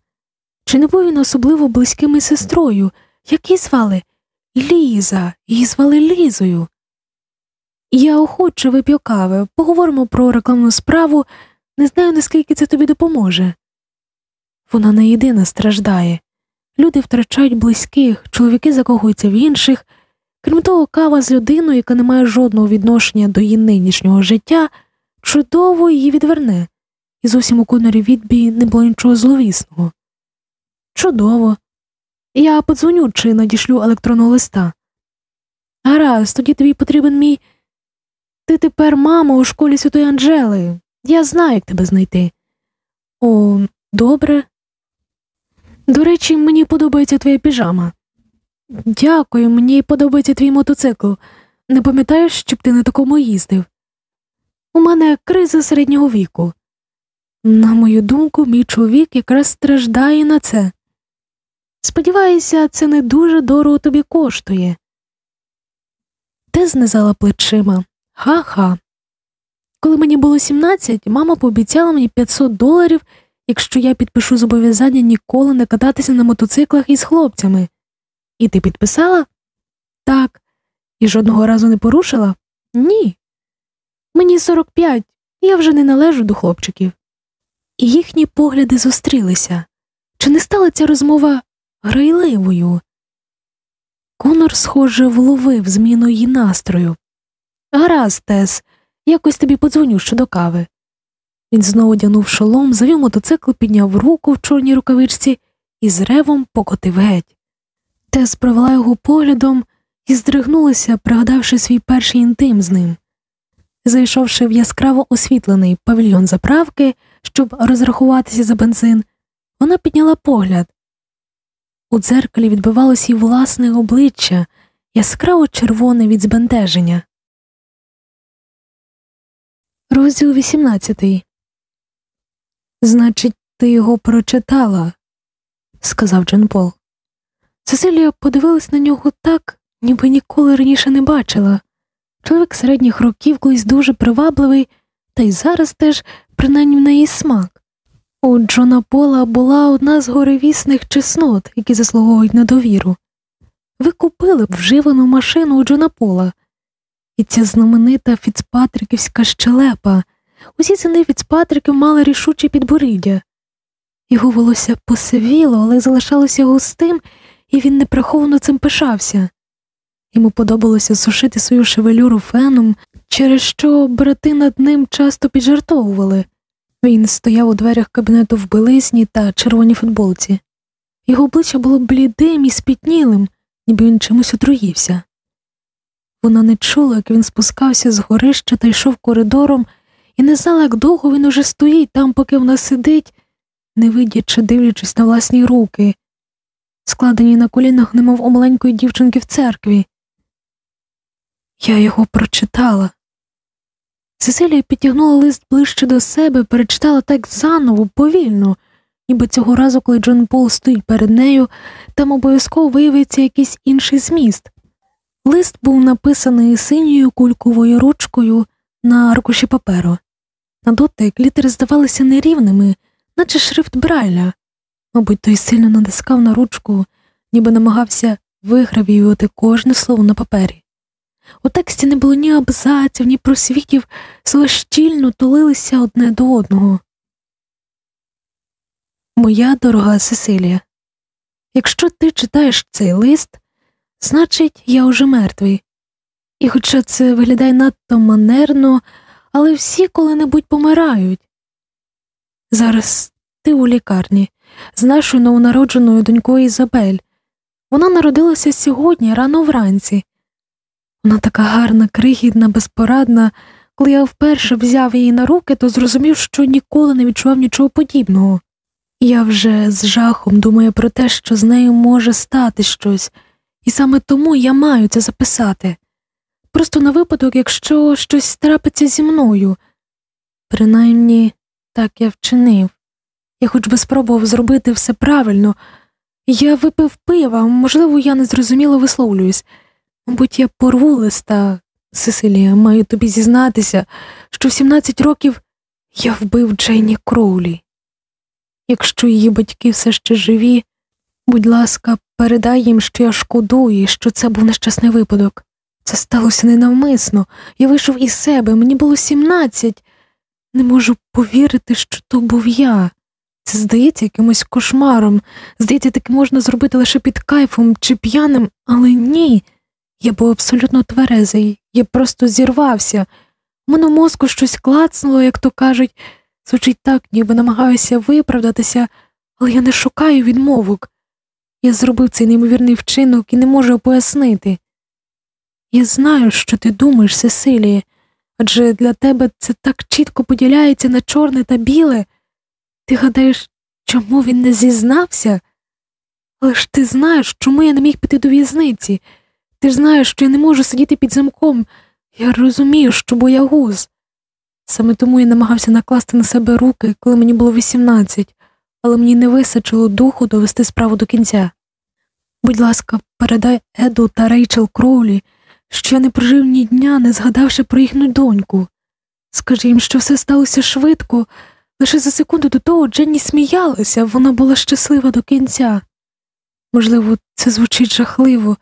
Чи не був він особливо близьким із сестрою, як її звали? Ліза, її звали Лізою. Я охоче вип'ю кави, поговоримо про рекламну справу, не знаю, наскільки це тобі допоможе. Вона не єдина страждає. Люди втрачають близьких, чоловіки закохуються в інших. Крім того, кава з людиною, яка не має жодного відношення до її нинішнього життя, чудово її відверне, і зовсім у конорі відбій не було нічого зловісного. Чудово. Я подзвоню чи надішлю електронного листа. Гаразд, тоді тобі потрібен мій. Ти тепер мама у школі Святої Анжели. Я знаю, як тебе знайти. О, добре. До речі, мені подобається твоя піжама. Дякую, мені подобається твій мотоцикл. Не пам'ятаєш, щоб ти на такому їздив? У мене криза середнього віку. На мою думку, мій чоловік якраз страждає на це. Сподіваюся, це не дуже дорого тобі коштує. Те знизала плечима. Ха-ха. Коли мені було 17, мама пообіцяла мені 500 доларів, якщо я підпишу зобов'язання ніколи не кататися на мотоциклах із хлопцями. І ти підписала? Так. І жодного разу не порушила? Ні. Мені 45, я вже не належу до хлопчиків. І їхні погляди зустрілися. Чи не стала ця розмова грайливою? Конор, схоже, вловив зміну її настрою. Гаразд, Тес, якось тобі подзвоню щодо кави. Він знову одягнув шолом, завів мотоцикл, підняв руку в чорній рукавичці і з ревом покотив геть. Тес провела його поглядом і здригнулася, пригадавши свій перший інтим з ним. Зайшовши в яскраво освітлений павільйон заправки, щоб розрахуватися за бензин, вона підняла погляд. У дзеркалі відбивалося її власне обличчя, яскраво червоне від збентеження. Розділ 18 Значить, ти його прочитала, сказав Джон Пол. Цесилія подивилась на нього так, ніби ніколи раніше не бачила. Чоловік середніх років колись дуже привабливий, та й зараз теж, принаймні в неї смак. У Джона Пола була одна з горевісних чеснот, які заслуговують на довіру. Ви купили б вживану машину у Джона Пола, і ця знаменита Фіцпатриківська щелепа, Усі сини Фіцпатриків мали рішуче підборіддя. Його волосся посивіло, але залишалося густим, і він неприховано цим пишався. Йому подобалося сушити свою шевелюру феном, через що брати над ним часто піджартовували. Він стояв у дверях кабінету в білизні та червоній футболці. Його обличчя було блідим і спітнілим, ніби він чимось отруївся. Вона не чула, як він спускався з горища та йшов коридором, і не знала, як довго він уже стоїть там, поки вона сидить, не видячи, дивлячись на власні руки, складені на колінах, немов у маленької дівчинки в церкві. Я його прочитала. Сесилія підтягнула лист ближче до себе, перечитала так заново, повільно, ніби цього разу, коли Джон Пол стоїть перед нею, там обов'язково виявиться якийсь інший зміст. Лист був написаний синьою кульковою ручкою на аркуші паперу. На дотик літери здавалися нерівними, наче шрифт Брайля. Мабуть, той сильно натискав на ручку, ніби намагався вигравіювати кожне слово на папері. У тексті не було ні абзаців, ні просвітів, слова щільно тулилися одне до одного. Моя дорога Сесилія, якщо ти читаєш цей лист, значить, я уже мертвий. І хоча це виглядає надто манерно, але всі коли-небудь помирають. Зараз ти у лікарні з нашою новонародженою донькою Ізабель. Вона народилася сьогодні, рано вранці. Вона така гарна, крихітна, безпорадна. Коли я вперше взяв її на руки, то зрозумів, що ніколи не відчував нічого подібного. Я вже з жахом думаю про те, що з нею може стати щось, і саме тому я маю це записати. Просто на випадок, якщо щось трапиться зі мною. Принаймні, так я вчинив. Я хоч би спробував зробити все правильно. Я випив пива, можливо, я незрозуміло висловлююсь. Мабуть, я порву листа, Сесилія, маю тобі зізнатися, що в 17 років я вбив Джейні Кроулі. Якщо її батьки все ще живі, будь ласка, передай їм, що я шкодую, що це був нещасний випадок. Це сталося ненавмисно. Я вийшов із себе, мені було 17. Не можу повірити, що то був я. Це здається якимось кошмаром. Здається, таке можна зробити лише під кайфом чи п'яним, але ні. Я був абсолютно тверезий, я просто зірвався. Мене мозку щось клацнуло, як то кажуть, звучить так, ніби намагаюся виправдатися, але я не шукаю відмовок. Я зробив цей неймовірний вчинок і не можу пояснити. Я знаю, що ти думаєш, Сесилія, адже для тебе це так чітко поділяється на чорне та біле. Ти гадаєш, чому він не зізнався? Але ж ти знаєш, чому я не міг піти до в'язниці. Ти ж знаєш, що я не можу сидіти під замком. Я розумію, що боягуз. Саме тому я намагався накласти на себе руки, коли мені було 18, але мені не вистачило духу довести справу до кінця. Будь ласка, передай Еду та Рейчел Кроулі, що я не прожив ні дня, не згадавши про їхню доньку. Скажи їм, що все сталося швидко, лише за секунду до того Дженні сміялася, вона була щаслива до кінця. Можливо, це звучить жахливо.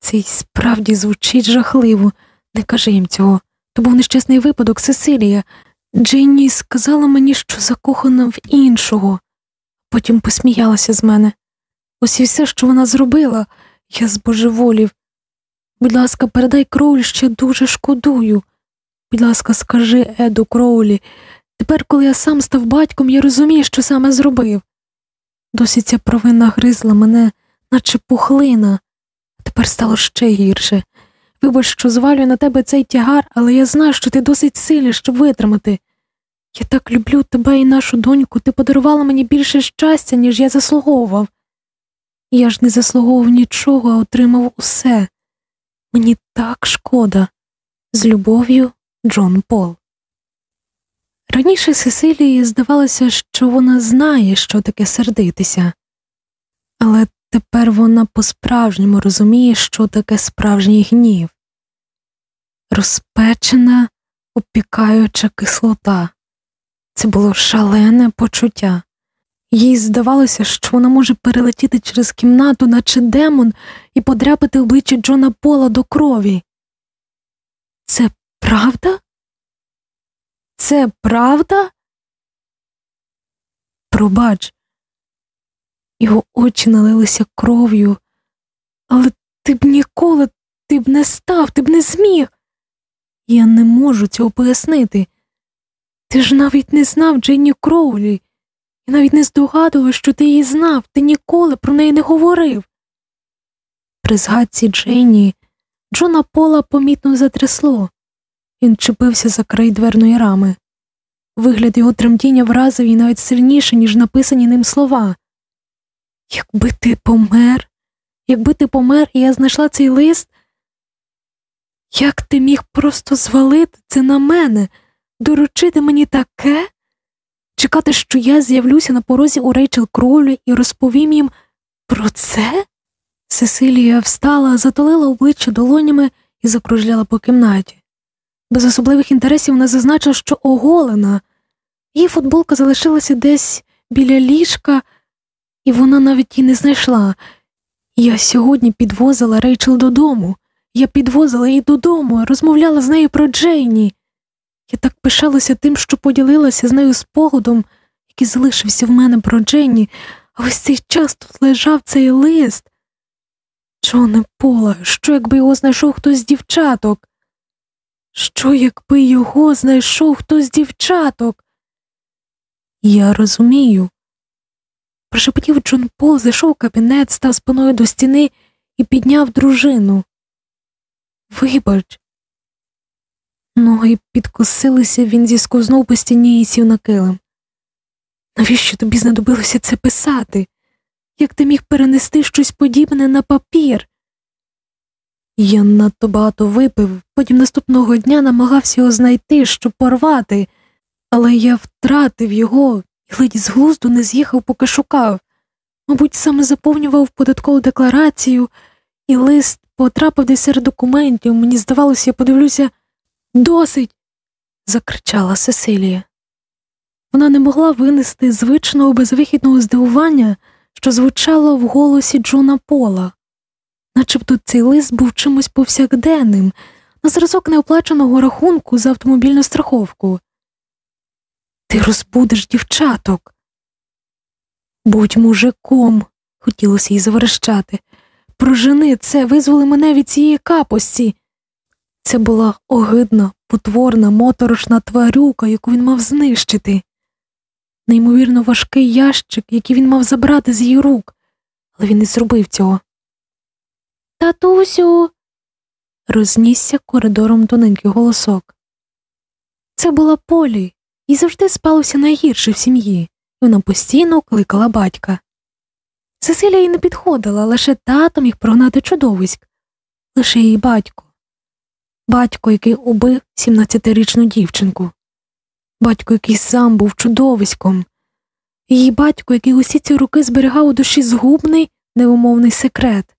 Це й справді звучить жахливо, не кажи їм цього. То був нещасний випадок, Сесилія. Дженні сказала мені, що закохана в іншого, потім посміялася з мене. Ось і все, що вона зробила, я збожеволів. Будь ласка, передай Кроулі, що дуже шкодую. Будь ласка, скажи Еду Кроулі, тепер, коли я сам став батьком, я розумію, що саме зробив. Досі ця провина гризла мене, наче пухлина. Тепер стало ще гірше. Вибач, що звалюю на тебе цей тягар, але я знаю, що ти досить сильний, щоб витримати. Я так люблю тебе і нашу доньку, ти подарувала мені більше щастя, ніж я заслуговував. Я ж не заслуговував нічого, а отримав усе. Мені так шкода. З любов'ю, Джон Пол. Раніше Сесилії здавалося, що вона знає, що таке сердитися, але Тепер вона по-справжньому розуміє, що таке справжній гнів, розпечена, опікаюча кислота. Це було шалене почуття. Їй здавалося, що вона може перелетіти через кімнату, наче демон, і подряпати обличчя Джона Пола до крові. Це правда? Це правда? Пробач, його очі налилися кров'ю, але ти б ніколи ти б не став, ти б не зміг. Я не можу цього пояснити. Ти ж навіть не знав Дженні Кроулі, і навіть не здогадував, що ти її знав, ти ніколи про неї не говорив. При згадці Дженні Джона Пола помітно затрясло. Він чепився за край дверної рами. Вигляд його тремтіння вразив і навіть сильніше, ніж написані ним слова. Якби ти помер, якби ти помер, і я знайшла цей лист, як ти міг просто звалити це на мене, доручити мені таке? Чекати, що я з'явлюся на порозі у Рейчел Кролі і розповім їм про це? Сесилія встала, затулила обличчя долонями і закружляла по кімнаті. Без особливих інтересів вона зазначила, що оголена, її футболка залишилася десь біля ліжка, і вона навіть її не знайшла. Я сьогодні підвозила Рейчел додому. Я підвозила її додому, розмовляла з нею про Джейні. Я так пишалася тим, що поділилася з нею спогадом, який залишився в мене про Дженні, а ось цей час тут лежав цей лист. Джоне Пола, що якби його знайшов хтось з дівчаток? Що, якби його знайшов хтось з дівчаток? Я розумію. Прошепотів Джон Пол, зайшов у кабінет, став спиною до стіни і підняв дружину. Вибач. Ноги підкосилися, він зісковзнув по стіні і сів на килим. Навіщо тобі знадобилося це писати? Як ти міг перенести щось подібне на папір? Я надто багато випив, потім наступного дня намагався його знайти, щоб порвати, але я втратив його і ледь з глузду не з'їхав, поки шукав. Мабуть, саме заповнював податкову декларацію, і лист потрапив десь серед документів. Мені здавалося, я подивлюся досить. закричала Сесилія. Вона не могла винести звичного безвихідного здивування, що звучало в голосі Джона Пола, начебто цей лист був чимось повсякденним, на зразок неоплаченого рахунку за автомобільну страховку. Ти розбудеш дівчаток. Будь мужиком, хотілося їй заверещати. Прожени це, визволи мене від цієї капості. Це була огидна, потворна, моторошна тварюка, яку він мав знищити. Неймовірно важкий ящик, який він мав забрати з її рук, але він не зробив цього. Татусю. рознісся коридором тоненький голосок. Це була Полі, і завжди спалося найгірше в сім'ї, і вона постійно кликала батька. Сесилія їй не підходила, лише тато міг прогнати чудовиськ, лише її батько, батько, який убив 17-річну дівчинку, батько, який сам був чудовиськом, її батько, який усі ці роки зберігав у душі згубний, неумовний секрет.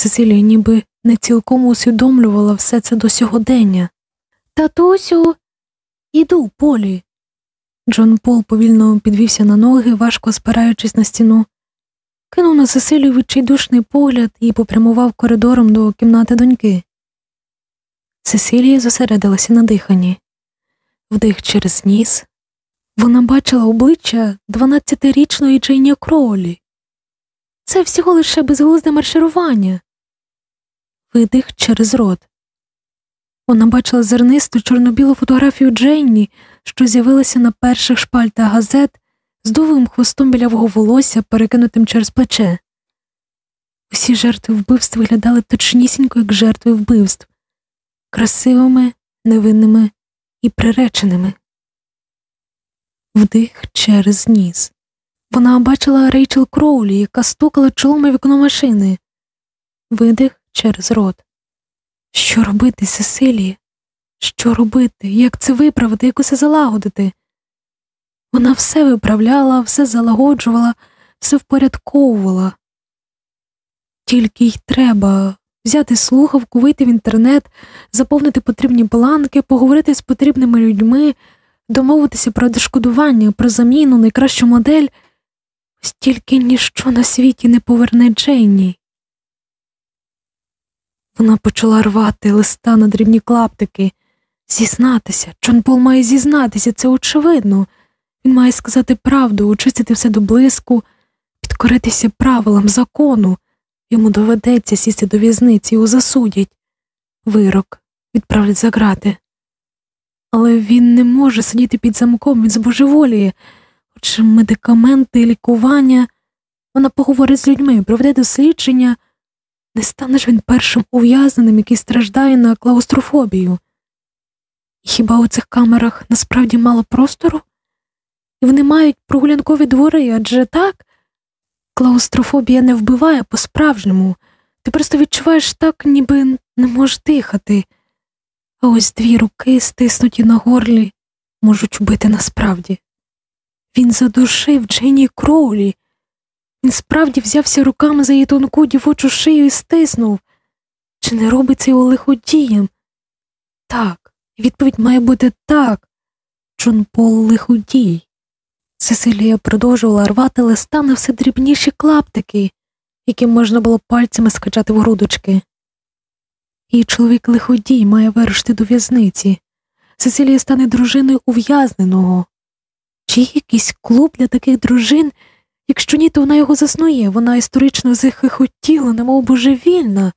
Сесилія ніби не цілком усвідомлювала все це до сьогодення. Татусю, іду, полі. Джон Пол повільно підвівся на ноги, важко спираючись на стіну, кинув на Сесилію відчайдушний погляд і попрямував коридором до кімнати доньки. Сесилія зосередилася на диханні. Вдих через ніс. Вона бачила обличчя 12-річної Джейні Кроулі. Це всього лише безглузде марширування. Видих через рот. Вона бачила зернисту чорно-білу фотографію Джейні, що з'явилася на перших шпальтах газет з довгим хвостом білявого волосся, перекинутим через плече. Усі жертви вбивств виглядали точнісінько, як жертви вбивств, красивими, невинними і приреченими. Вдих через ніс. Вона бачила Рейчел Кроулі, яка стукала чолом у вікно машини, видих через рот. Що робити, Сесилія? Що робити? Як це виправити, як усе залагодити? Вона все виправляла, все залагоджувала, все впорядковувала. Тільки й треба взяти слухавку, вийти в інтернет, заповнити потрібні бланки, поговорити з потрібними людьми, домовитися про дошкодування, про заміну, найкращу модель, ось тільки ніщо на світі не поверне Джейні. Вона почала рвати листа на дрібні клаптики, Зізнатися, Джон Пол має зізнатися, це очевидно. Він має сказати правду, очистити все до блиску, підкоритися правилам закону. Йому доведеться сісти до в'язниці, його засудять. Вирок відправлять за грати. Але він не може сидіти під замком, він збожеволіє. Отже, медикаменти, лікування. Вона поговорить з людьми, проведе дослідження. Не стане ж він першим ув'язненим, який страждає на клаустрофобію. Хіба у цих камерах насправді мало простору? І вони мають прогулянкові двори, адже так, клаустрофобія не вбиває по-справжньому, ти просто відчуваєш так, ніби не можеш дихати, а ось дві руки, стиснуті на горлі, можуть вбити насправді. Він задушив Дженні Кроулі, він справді взявся руками за її тонку дівочу шию і стиснув. Чи не робить це його лиходієм? Так, відповідь має бути так. Джон Пол лиходій. Сесилія продовжувала рвати листа на все дрібніші клаптики, які можна було пальцями скачати в грудочки. Її чоловік лиходій має вирушити до в'язниці. Сесилія стане дружиною ув'язненого. Чи є якийсь клуб для таких дружин, якщо ні, то вона його заснує, вона історично захихотіла, немов божевільна.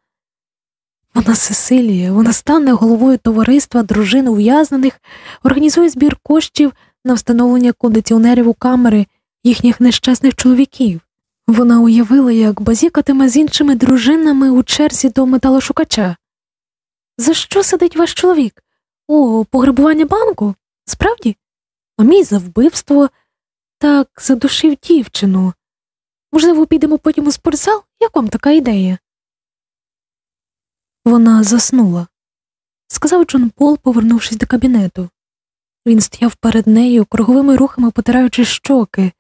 Вона Сесилія, вона стане головою товариства дружин ув'язнених, організує збір коштів на встановлення кондиціонерів у камери їхніх нещасних чоловіків. Вона уявила, як базікатиме з іншими дружинами у черзі до металошукача. За що сидить ваш чоловік? О, пограбування банку? Справді? А мій за вбивство так задушив дівчину. Можливо, підемо потім у спортзал? Як вам така ідея? Вона заснула, сказав Джон Пол, повернувшись до кабінету. Він стояв перед нею, круговими рухами потираючи щоки.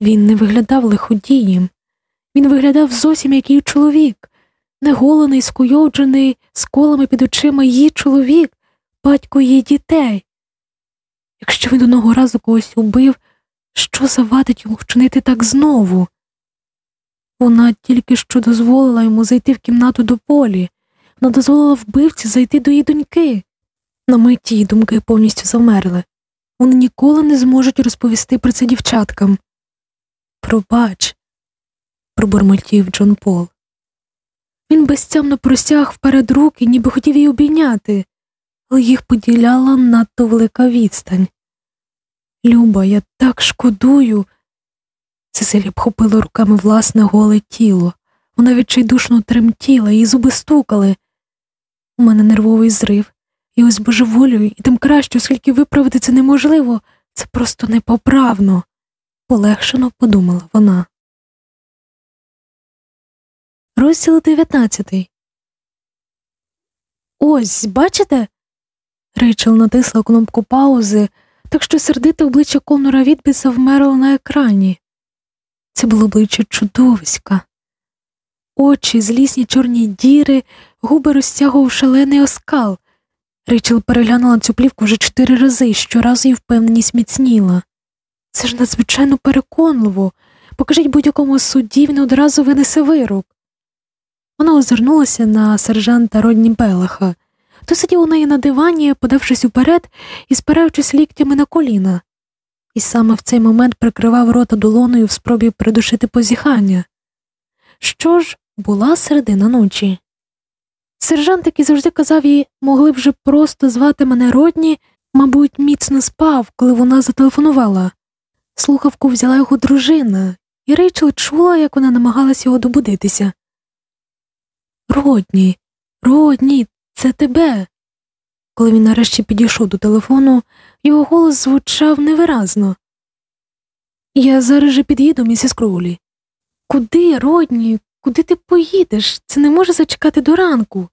Він не виглядав лиходієм, він виглядав зовсім як її чоловік, неголений, скуйовджений, з колами під очима її чоловік, батько її дітей. Якщо він одного разу когось убив, що завадить йому вчинити так знову? Вона тільки що дозволила йому зайти в кімнату до полі, вона дозволила вбивці зайти до її доньки. На миті її думки повністю завмерли. Вони ніколи не зможуть розповісти про це дівчаткам. Пробач, пробурмотів Джон Пол. Він безтямно простяг вперед руки, ніби хотів її обійняти, але їх поділяла надто велика відстань. Люба, я так шкодую. Цесилія обхопила руками власне голе тіло. Вона відчайдушно тремтіла, її зуби стукали. У мене нервовий зрив, і ось божеволюю, і тим краще, оскільки виправити це неможливо, це просто непоправно, полегшено подумала вона. Розділ 19 Ось, бачите? Рейчел натисла кнопку паузи, так що сердите обличчя Конора Відбіса вмерло на екрані. Це було обличчя чудовиська. Очі, злісні чорні діри, губи розтягував шалений оскал. Рейчел переглянула цю плівку вже чотири рази щоразу її впевненість міцніла. Це ж надзвичайно переконливо. Покажіть будь-якому судді, він одразу винесе вирок. Вона озирнулася на сержанта Родні Белаха. То сидів у неї на дивані, подавшись уперед і спираючись ліктями на коліна, і саме в цей момент прикривав рота долоною в спробі придушити позіхання. Що ж, була середина ночі. Сержант, який завжди казав їй, могли б вже просто звати мене Родні, мабуть, міцно спав, коли вона зателефонувала. Слухавку взяла його дружина, і Рейчел чула, як вона намагалась його добудитися. Родні, Родні, це тебе. Коли він нарешті підійшов до телефону, його голос звучав невиразно. Я зараз же під'їду, місіс Кроулі. Куди, Родні, куди ти поїдеш? Це не може зачекати до ранку.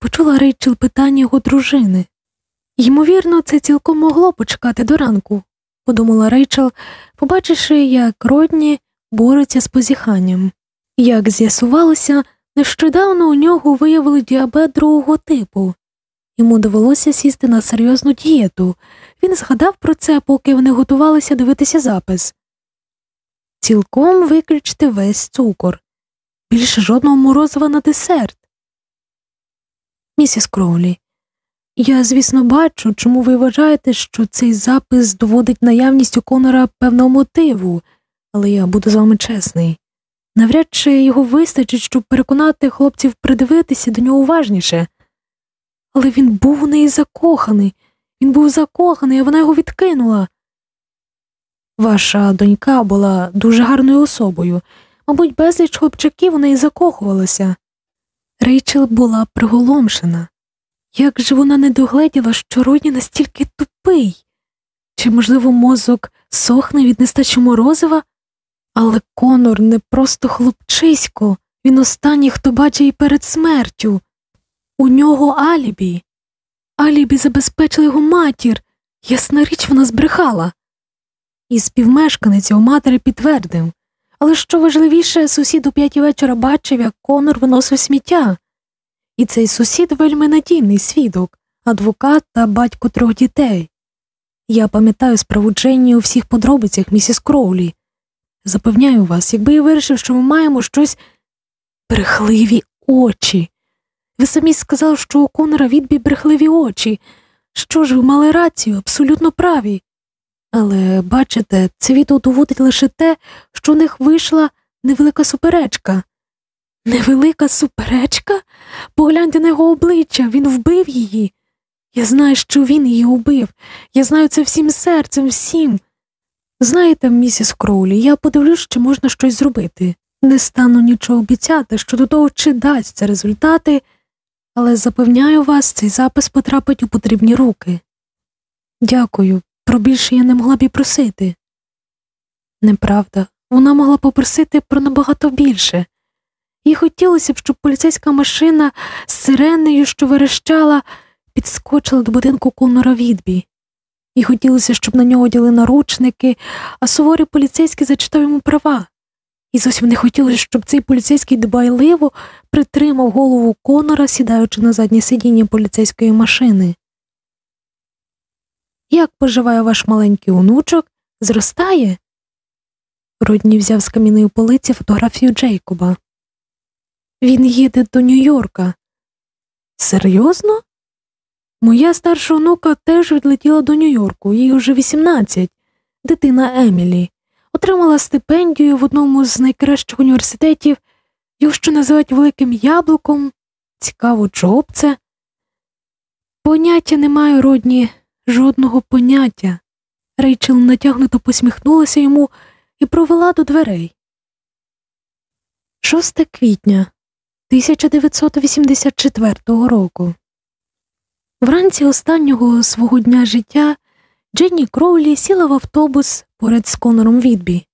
Почула Рейчел питання його дружини. Ймовірно, це цілком могло почекати до ранку, подумала Рейчел, побачивши, як Родні бореться з позіханням. Як з'ясувалося, нещодавно у нього виявили діабет другого типу. Йому довелося сісти на серйозну дієту. Він згадав про це, поки вони готувалися дивитися запис. Цілком виключити весь цукор, більше жодного морозива на десерт. Місіс Кроулі, Я, звісно, бачу, чому ви вважаєте, що цей запис доводить наявність у Конора певного мотиву, але я буду з вами чесний. Навряд чи його вистачить, щоб переконати хлопців придивитися до нього уважніше. Але він був у неї закоханий, він був закоханий, а вона його відкинула. Ваша донька була дуже гарною особою, мабуть, безліч хлопчаків у неї закохувалося. Рейчел була приголомшена. Як же вона не догледіла, що Родні настільки тупий? Чи, можливо, мозок сохне від нестачі морозива? Але Конор не просто хлопчисько, він останній, хто бачить її перед смертю. У нього алібі. Алібі забезпечила його матір. Ясна річ вона збрехала. І співмешканець його матері підтвердив. Але що важливіше, сусід у п'ятій вечора бачив, як Конор виносив сміття. І цей сусід вельми надійний свідок, адвокат та батько трьох дітей. Я пам'ятаю справу Дженні у всіх подробицях місіс Кроулі. Запевняю вас, якби я вирішив, що ми маємо щось брехливі очі. Ви самі сказали, що у Конора відбій брехливі очі. Що ж ви мали рацію, абсолютно праві. Але, бачите, це відео доводить лише те, що у них вийшла невелика суперечка. Невелика суперечка? Погляньте на його обличчя, він вбив її. Я знаю, що він її убив. Я знаю це всім серцем, всім. Знаєте, місіс Кроулі, я подивлюсь, чи можна щось зробити. Не стану нічого обіцяти щодо того, чи дасть це результати, але запевняю вас, цей запис потрапить у потрібні руки. Дякую, про більше я не могла б і просити. Неправда, вона могла попросити про набагато більше. Їй хотілося б, щоб поліцейська машина з сиренею, що верещала, підскочила до будинку Конора Відбі. Їй хотілося, щоб на нього діли наручники, а суворий поліцейський зачитав йому права. І зовсім не хотілося, щоб цей поліцейський дбайливо притримав голову Конора, сідаючи на заднє сидіння поліцейської машини. Як поживає ваш маленький онучок? Зростає? Родні взяв з камінної полиці фотографію Джейкоба. Він їде до Нью-Йорка. Серйозно? Моя старша онука теж відлетіла до Нью-Йорку, їй уже 18, дитина Емілі, отримала стипендію в одному з найкращих університетів, його що називають великим яблуком. Цікаво, чого б це? Поняття не маю, родні, жодного поняття. Рейчел натягнуто посміхнулася йому і провела до дверей. 6 квітня 1984 року. Вранці останнього свого дня життя Дженні Кроулі сіла в автобус поряд з Конором Відбі.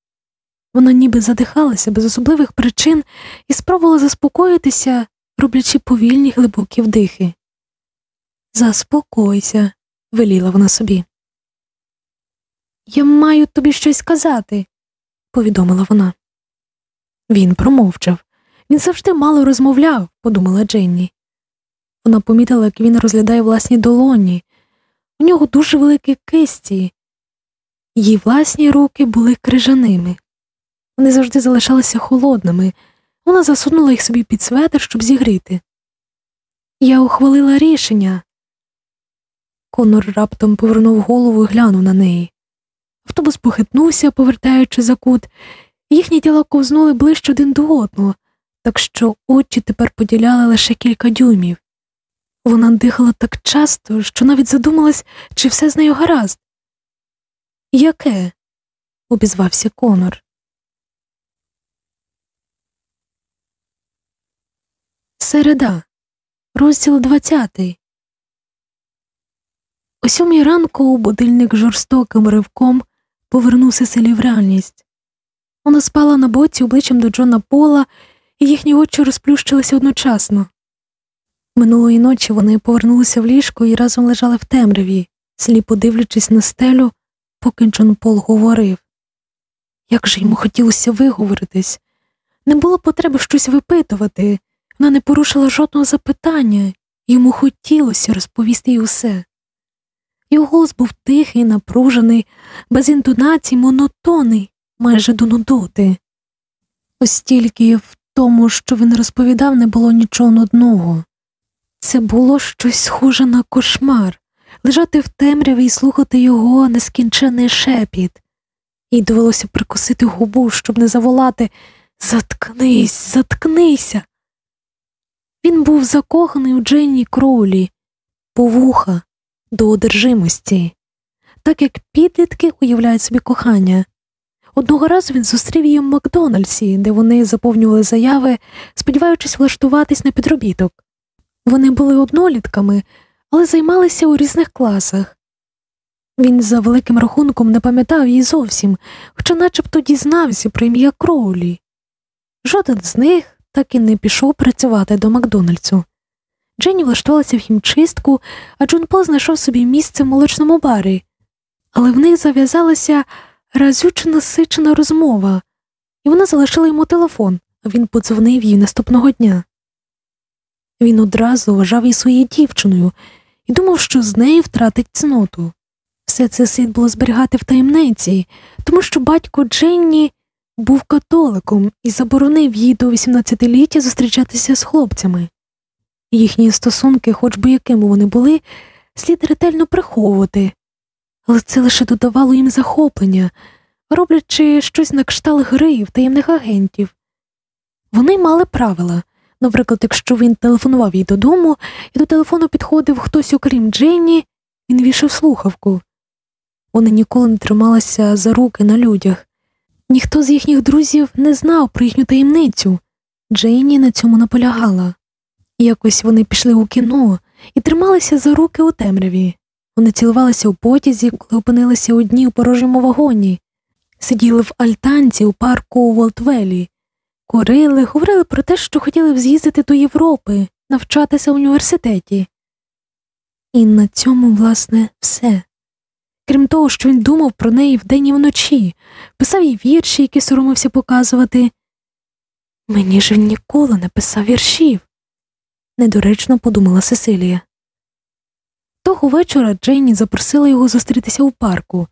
Вона ніби задихалася без особливих причин і спробувала заспокоїтися, роблячи повільні глибокі вдихи. Заспокойся, веліла вона собі. Я маю тобі щось сказати, повідомила вона. Він промовчав. Він завжди мало розмовляв, подумала Дженні. Вона помітила, як він розглядає власні долоні. У нього дуже великі кисті. Її власні руки були крижаними. Вони завжди залишалися холодними. Вона засунула їх собі під светр, щоб зігріти. Я ухвалила рішення. Конор раптом повернув голову і глянув на неї. Автобус похитнувся, повертаючи за кут, їхні тіла ковзнули ближче один до одного, так що очі тепер поділяли лише кілька дюймів. Вона дихала так часто, що навіть задумалась, чи все з нею гаразд. Яке? обізвався Конор. Середа, розділ двадцятий. О сьомій ранку будильник жорстоким ривком повернувся селі в реальність. Вона спала на боці обличчям до Джона Пола, і їхні очі розплющилися одночасно. Минулої ночі вони повернулися в ліжко і разом лежали в темряві, сліпо дивлячись на стелю, поки Джон Пол говорив. Як же йому хотілося виговоритись, не було потреби щось випитувати, вона не порушила жодного запитання, йому хотілося розповісти їй усе. Його голос був тихий, напружений, без інтонацій, монотонний, майже до нудоти. Ось тільки в тому, що він розповідав, не було нічого нудного. Це було щось схоже на кошмар лежати в темряві і слухати його нескінчений шепіт, їй довелося прикусити губу, щоб не заволати Заткнись, заткнися. Він був закоханий у Дженні Кроулі, повуха до одержимості, так як підлітки уявляють собі кохання. Одного разу він зустрів її в Макдональдсі, де вони заповнювали заяви, сподіваючись влаштуватись на підробіток. Вони були однолітками, але займалися у різних класах. Він за великим рахунком не пам'ятав її зовсім, хоча начебто дізнався про ім'я Кроулі. Жоден з них так і не пішов працювати до Макдональдсу. Дженні влаштувалася в хімчистку, а Джон Пол знайшов собі місце в молочному барі, але в них зав'язалася разюче насичена розмова, і вона залишила йому телефон, а він подзвонив їй наступного дня. Він одразу вважав її своєю дівчиною і думав, що з нею втратить цноту. Все це слід було зберігати в таємниці, тому що батько Дженні був католиком і заборонив їй до 18-ліття зустрічатися з хлопцями. Їхні стосунки, хоч би якими вони були, слід ретельно приховувати, але це лише додавало їм захоплення, роблячи щось на кшталт гри в таємних агентів. Вони мали правила. Наприклад, якщо він телефонував їй додому, і до телефону підходив хтось, окрім Дженні, він вішав слухавку. Вони ніколи не трималися за руки на людях. Ніхто з їхніх друзів не знав про їхню таємницю. Дженні на цьому наполягала. Якось вони пішли у кіно і трималися за руки у темряві. Вони цілувалися у потязі, коли опинилися одні у порожньому вагоні, сиділи в альтанці у парку Волтвелі, курили, говорили про те, що хотіли б з'їздити до Європи, навчатися в університеті. І на цьому, власне, все. Крім того, що він думав про неї вдень і вночі, писав їй вірші, які соромився показувати. Мені ж він ніколи не писав віршів, недоречно подумала Сесилія. Того вечора Дженні запросила його зустрітися у парку.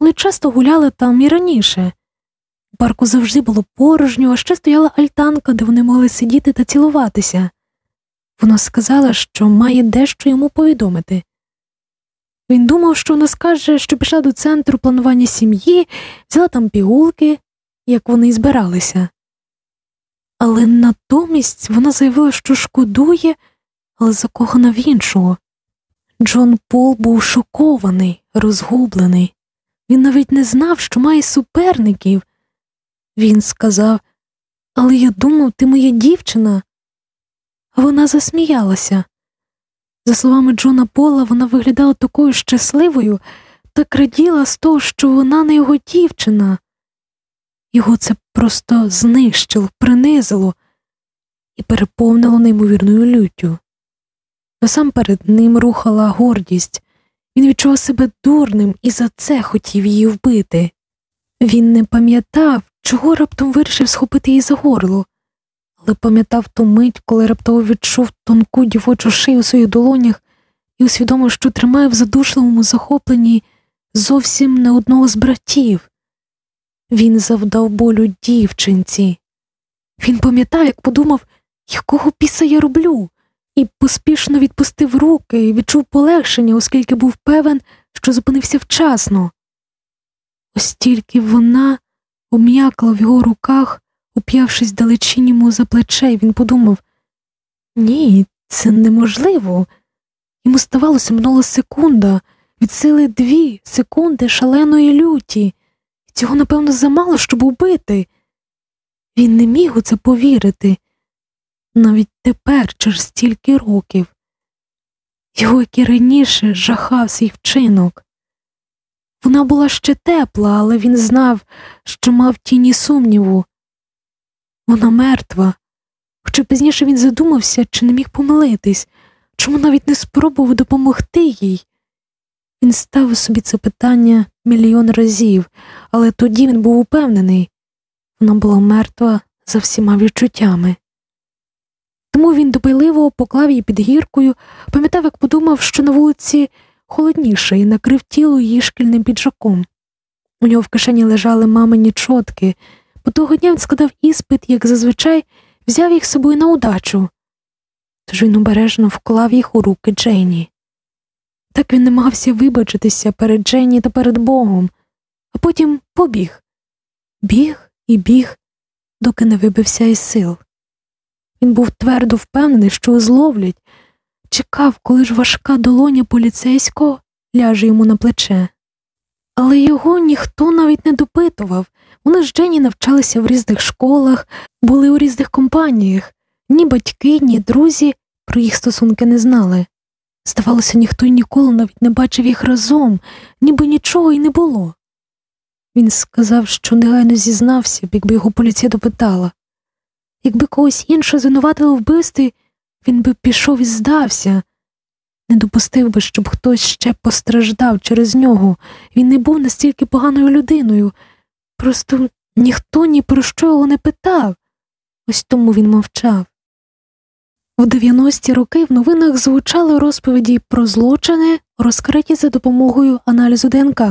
Вони часто гуляли там і раніше. У парку завжди було порожньо, а ще стояла альтанка, де вони могли сидіти та цілуватися. Вона сказала, що має дещо йому повідомити. Він думав, що вона скаже, що пішла до центру планування сім'ї, взяла там пігулки, як вони й збиралися. Але натомість вона заявила, що шкодує, але закохана в іншого. Джон Пол був шокований, розгублений. Він навіть не знав, що має суперників. Він сказав, але я думав, ти моя дівчина. Вона засміялася. За словами Джона Пола, вона виглядала такою щасливою так раділа з того, що вона не його дівчина. Його це просто знищило, принизило і переповнило неймовірною люттю. Насамперед ним рухала гордість, він відчував себе дурним і за це хотів її вбити. Він не пам'ятав, чого раптом вирішив схопити її за горло але пам'ятав ту мить, коли раптово відчув тонку дівочу шию у своїх долонях і усвідомив, що тримає в задушливому захопленні зовсім не одного з братів. Він завдав болю дівчинці. Він пам'ятав, як подумав, якого піса я роблю, і поспішно відпустив руки і відчув полегшення, оскільки був певен, що зупинився вчасно. Ось тільки вона обм'якла в його руках Уп'явшись далечінь йому за плече, він подумав ні, це неможливо. Йому здавалося, минула секунда, від сили дві секунди шаленої люті, цього, напевно, замало, щоб убити. Він не міг у це повірити, навіть тепер, через стільки років. Його, як і раніше, жахав свій вчинок. Вона була ще тепла, але він знав, що мав тіні сумніву. Вона мертва. Хоча пізніше він задумався, чи не міг помилитись, чому навіть не спробував допомогти їй. Він ставив собі це питання мільйон разів, але тоді він був упевнений вона була мертва за всіма відчуттями. Тому він допайливо поклав її під гіркою, пам'ятав, як подумав, що на вулиці холодніше і накрив тіло її шкільним піджаком. У нього в кишені лежали мамині чотки. Бо того дня він складав іспит, як зазвичай, взяв їх з собою на удачу. тож він обережно вклав їх у руки Джейні. Так він намагався вибачитися перед Джейні та перед Богом, а потім побіг, біг і біг, доки не вибився із сил. Він був твердо впевнений, що зловлять, чекав, коли ж важка долоня поліцейського ляже йому на плече. Але його ніхто навіть не допитував. Вони з Джені навчалися в різних школах, були у різних компаніях, ні батьки, ні друзі про їх стосунки не знали. Здавалося, ніхто й ніколи навіть не бачив їх разом, ніби нічого й не було. Він сказав, що негайно зізнався, якби його поліція допитала. Якби когось іншого звинуватили вбивстві, він би пішов і здався, не допустив би, щоб хтось ще постраждав через нього. Він не був настільки поганою людиною. Просто ніхто ні про що його не питав, ось тому він мовчав. В 90-ті роки в новинах звучали розповіді про злочини, розкриті за допомогою аналізу ДНК,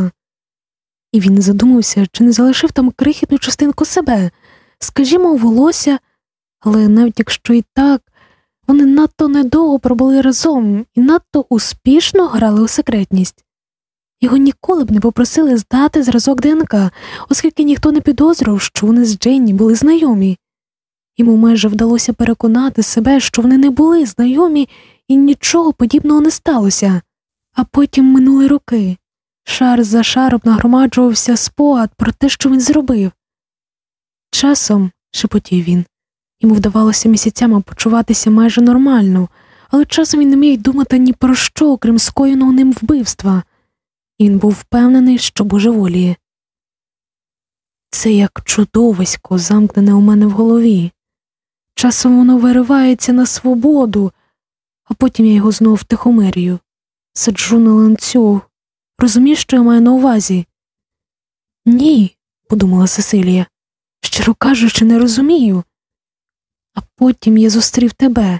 і він задумався, чи не залишив там крихітну частинку себе, скажімо, волосся, але навіть якщо і так, вони надто недовго пробули разом і надто успішно грали у секретність. Його ніколи б не попросили здати зразок ДНК, оскільки ніхто не підозрював, що вони з Дженні були знайомі. Йому майже вдалося переконати себе, що вони не були знайомі і нічого подібного не сталося. А потім минули роки. Шар за шаром нагромаджувався спогад про те, що він зробив. Часом, шепотів він, йому вдавалося місяцями почуватися майже нормально, але часом він не міг думати ні про що, окрім скоєного ним вбивства, і він був впевнений, що божеволіє. Це як чудовисько, замкнене у мене в голові. Часом воно виривається на свободу, а потім я його знову втихомирюю, саджу на ланцюг. Розумієш, що я маю на увазі? Ні, подумала Сесилія. Щиро кажучи, не розумію. А потім я зустрів тебе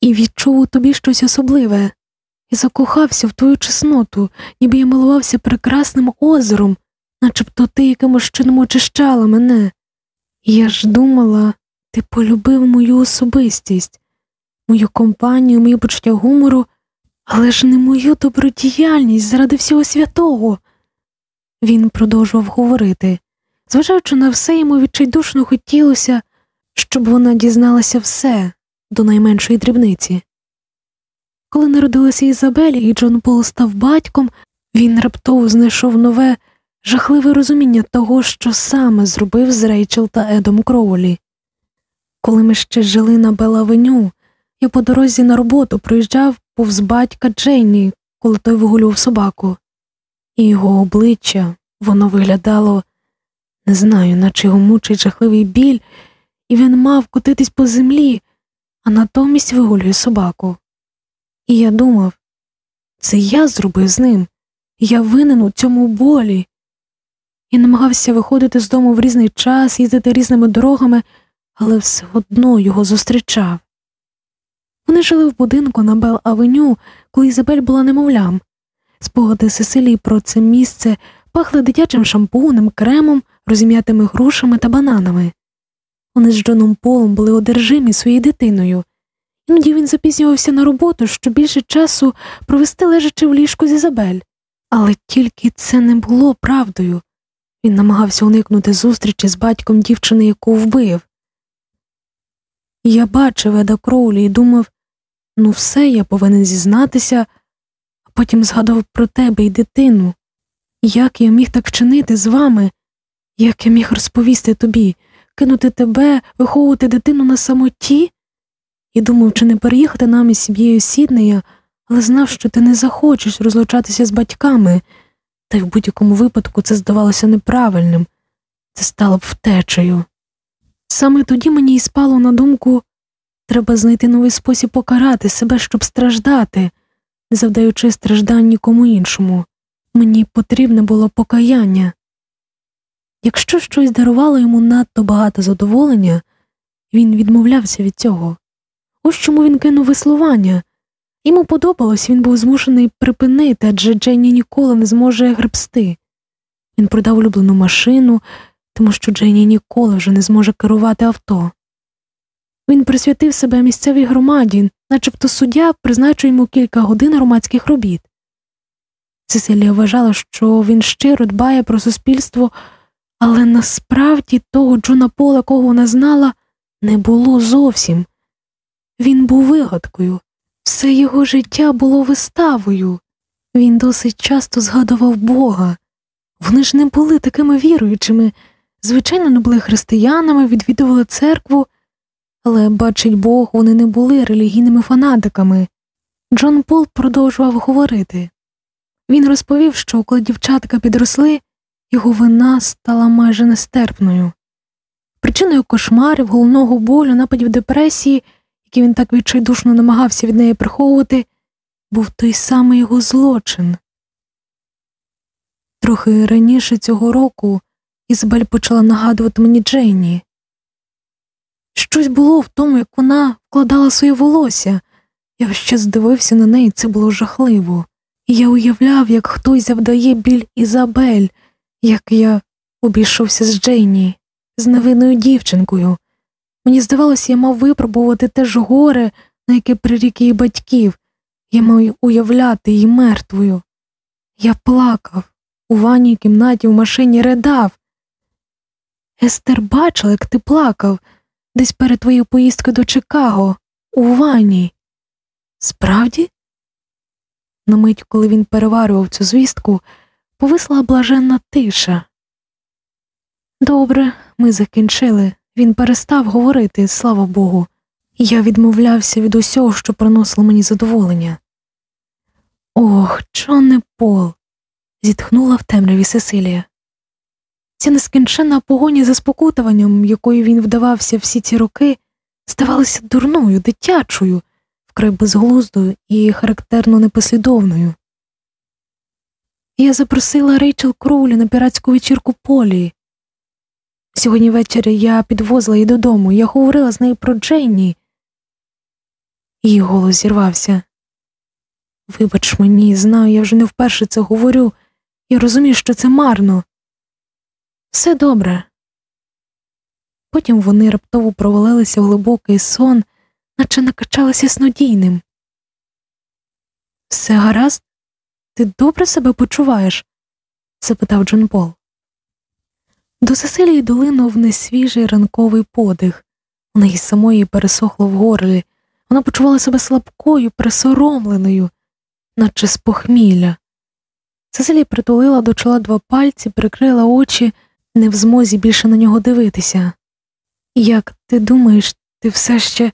і відчув у тобі щось особливе, і закохався в твою чесноту, ніби я милувався прекрасним озером, начебто ти якимось чином очищала мене. Я ж думала, ти полюбив мою особистість, мою компанію, моє почуття гумору, але ж не мою добродіяльність заради всього святого. Він продовжував говорити. Зважаючи на все, йому відчайдушно хотілося, щоб вона дізналася все до найменшої дрібниці. Коли народилася Ізабелі і Джон Пол став батьком, він раптово знайшов нове, жахливе розуміння того, що саме зробив з Рейчел та Едом Кроулі. Коли ми ще жили на Белавеню, я по дорозі на роботу проїжджав повз батька Джейні, коли той вигулював собаку, і його обличчя воно виглядало, не знаю, наче його мучить жахливий біль, і він мав котитись по землі, а натомість вигулює собаку. І я думав, це я зробив з ним, я винен у цьому болі. Я намагався виходити з дому в різний час, їздити різними дорогами, але все одно його зустрічав. Вони жили в будинку на Бел Авеню, коли Ізабель була немовлям. Спогади Сесилії про це місце пахли дитячим шампунем, кремом, розім'ятими грушами та бананами. Вони з Джоном Полом були одержимі своєю дитиною. Іноді він запізнювався на роботу, щоб більше часу провести лежачи в ліжку з Ізабель. Але тільки це не було правдою. Він намагався уникнути зустрічі з батьком дівчини, яку вбив. Я бачив Еда Кроулі і думав ну, все, я повинен зізнатися, а потім згадав про тебе і дитину. Як я міг так вчинити з вами? Як я міг розповісти тобі, кинути тебе, виховувати дитину на самоті? І думав, чи не переїхати нам із сім'єю Сіднея, але знав, що ти не захочеш розлучатися з батьками, та й в будь-якому випадку це здавалося неправильним, це стало б втечею. Саме тоді мені і спало на думку треба знайти новий спосіб покарати себе, щоб страждати, не завдаючи страждань нікому іншому. Мені потрібне було покаяння. Якщо щось дарувало йому надто багато задоволення, він відмовлявся від цього. Ось чому він кинув веслування. Йому подобалось, він був змушений припинити, адже Дженні ніколи не зможе гребсти. Він продав улюблену машину, тому що Дженні ніколи вже не зможе керувати авто. Він присвятив себе місцевій громаді, начебто суддя призначив йому кілька годин громадських робіт. Цесилія вважала, що він щиро дбає про суспільство, але насправді того Джона Пола, кого вона знала, не було зовсім. Він був вигадкою, все його життя було виставою. Він досить часто згадував Бога. Вони ж не були такими віруючими, звичайно, не були християнами, відвідували церкву, але, бачить Бог, вони не були релігійними фанатиками. Джон Пол продовжував говорити. Він розповів, що коли дівчатка підросли, його вина стала майже нестерпною. Причиною кошмарів, головного болю, нападів депресії, які він так відчайдушно намагався від неї приховувати, був той самий його злочин. Трохи раніше цього року Ізабель почала нагадувати мені Джейні. Щось було в тому, як вона вкладала своє волосся. Я ще здивився на неї, це було жахливо, і я уявляв, як хтось завдає біль Ізабель, як я обійшовся з Джейні, з невинною дівчинкою. Мені здавалося, я мав випробувати те ж горе, на яке прирік її батьків, я мав уявляти її мертвою. Я плакав у ванній кімнаті в машині ридав. Естер бачила, як ти плакав десь перед твоєю поїздкою до Чикаго, у ванні. Справді? На мить, коли він переварював цю звістку, повисла блаженна тиша. Добре, ми закінчили. Він перестав говорити, слава Богу. Я відмовлявся від усього, що приносило мені задоволення. Ох, Джонне Пол, зітхнула в темряві Сесилія. Ця нескінченна погоня за спокутуванням, якою він вдавався всі ці роки, здавалася дурною, дитячою, вкрай безглуздою і характерно непослідовною. Я запросила Рейчел Кроулі на піратську вечірку полі. Сьогодні ввечері я підвозила її додому, я говорила з нею про Дженні. Її голос зірвався. Вибач мені, знаю, я вже не вперше це говорю, я розумію, що це марно. Все добре. Потім вони раптово провалилися в глибокий сон, наче накачалися снодійним. Все гаразд? Ти добре себе почуваєш? запитав Джон Пол. До Сесилії долинув несвіжий ранковий подих. У неї самої пересохло в горлі. Вона почувала себе слабкою, присоромленою, наче з похмілля. Сесилія притулила до чола два пальці, прикрила очі, не в змозі більше на нього дивитися. Як ти думаєш, ти все ще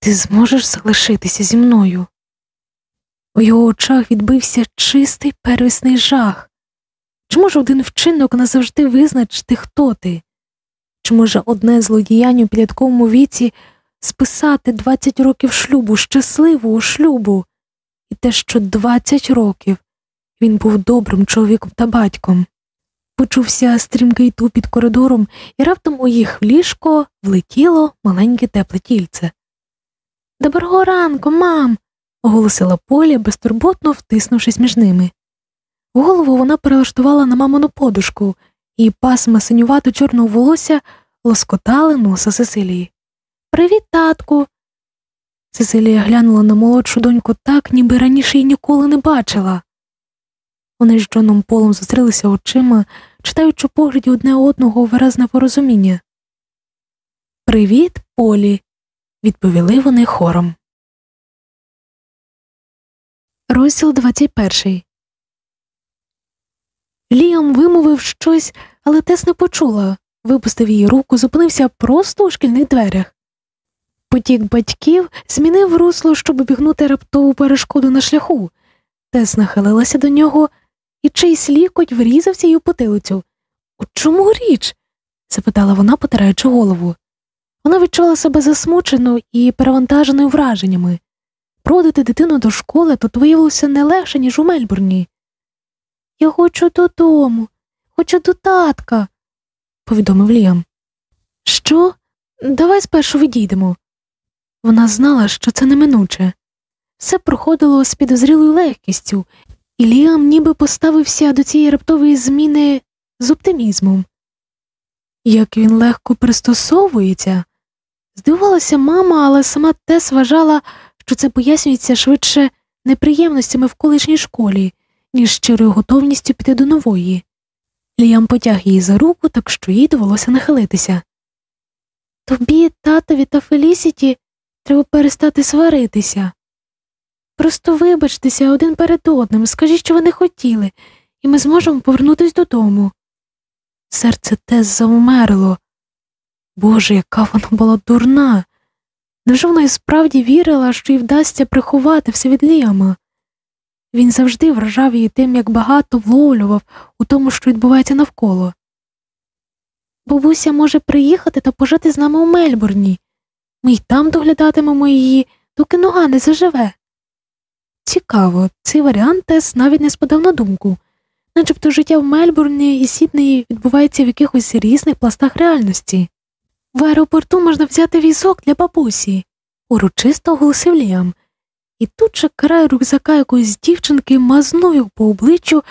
ти зможеш залишитися зі мною? У його очах відбився чистий первісний жах. Чи може один вчинок назавжди визначити, хто ти? Чи може одне злодіяння у підлітковому віці списати 20 років шлюбу, щасливого шлюбу, і те, що 20 років він був добрим чоловіком та батьком? Почувся стрімкий ту під коридором, і раптом у їх ліжко влетіло маленьке тепле тільце. Доброго ранку, мам, оголосила Поля, безтурботно втиснувшись між ними. Голову вона перелаштувала на мамину подушку, і пасма синювато чорного волосся лоскотали носа Сесилії. Привіт, татку. Сесилія глянула на молодшу доньку так, ніби раніше її ніколи не бачила. Вони з Джоном Полом зустрілися очима, читаючи погляді одне одного виразне порозуміння. Привіт, Полі, відповіли вони хором. Розділ 21 Ліам вимовив щось, але Тес не почула, випустив її руку, зупинився просто у шкільних дверях. Потік батьків змінив русло, щоб обігнути раптову перешкоду на шляху. Тес нахилилася до нього, і чийсь лікоть врізався їй у потилицю. У чому річ? запитала вона, потираючи голову. Вона відчула себе засмученою і перевантаженою враженнями. Продати дитину до школи тут виявилося не легше, ніж у Мельбурні. Я хочу додому, хочу до татка, повідомив Ліам. Що? Давай спершу відійдемо. Вона знала, що це неминуче. Все проходило з підозрілою легкістю, і Ліам ніби поставився до цієї раптової зміни з оптимізмом. Як він легко пристосовується, Здивувалася мама, але сама Тес вважала, що це пояснюється швидше неприємностями в колишній школі, ніж щирою готовністю піти до нової. Ліам потяг її за руку, так що їй довелося нахилитися. Тобі, татові та Фелісіті, треба перестати сваритися. Просто вибачтеся один перед одним, скажіть, що ви не хотіли, і ми зможемо повернутися додому. Серце Тес завмерло. Боже, яка вона була дурна. Невже вона і справді вірила, що їй вдасться приховати все від Ліама? Він завжди вражав її тим, як багато вловлював у тому, що відбувається навколо. Бабуся може приїхати та пожити з нами у Мельбурні. Ми й там доглядатимемо її, доки нога не заживе. Цікаво, цей варіант Тес навіть не спадав на думку, начебто життя в Мельбурні і Сіднеї відбувається в якихось різних пластах реальності. В аеропорту можна взяти візок для бабусі, урочисто оголосив Ліам, і тут же край рюкзака якоїсь дівчинки мазнув по обличчю,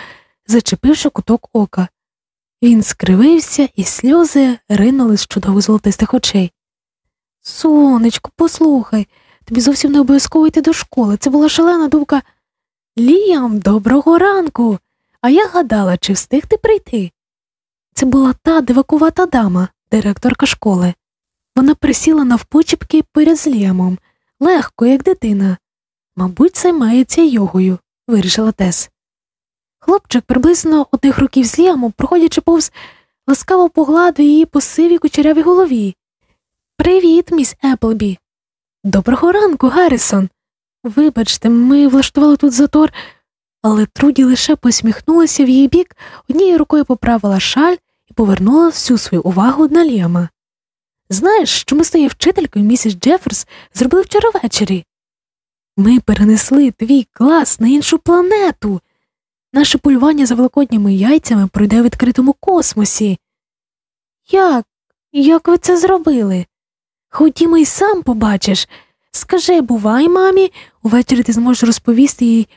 зачепивши куток ока. Він скривився, і сльози ринули з чудово золотистих очей. Сонечко, послухай, тобі зовсім не обов'язково йти до школи. Це була шалена думка. Ліам, доброго ранку. А я гадала, чи встиг ти прийти. Це була та дивакувата дама, директорка школи. Вона присіла навпочіпки поряд з Ліамом, легко, як дитина. Мабуть, займається йогою, вирішила Тес. Хлопчик приблизно одних років з Ліамом, проходячи повз, ласкаво погладив її по сивій кучерявій голові. Привіт, міс Еплбі. Доброго ранку, Гаррісон. Вибачте, ми влаштували тут затор, але Труді лише посміхнулася в її бік, однією рукою поправила шаль і повернула всю свою увагу на Ліама. Знаєш, що ми з тією вчителькою місіс Джеферс зробили вчора ввечері? Ми перенесли твій клас на іншу планету. Наше полювання за великодніми яйцями пройде в відкритому космосі. Як? Як ви це зробили? Ходімо й сам побачиш. Скажи, бувай, мамі, увечері ти зможеш розповісти їй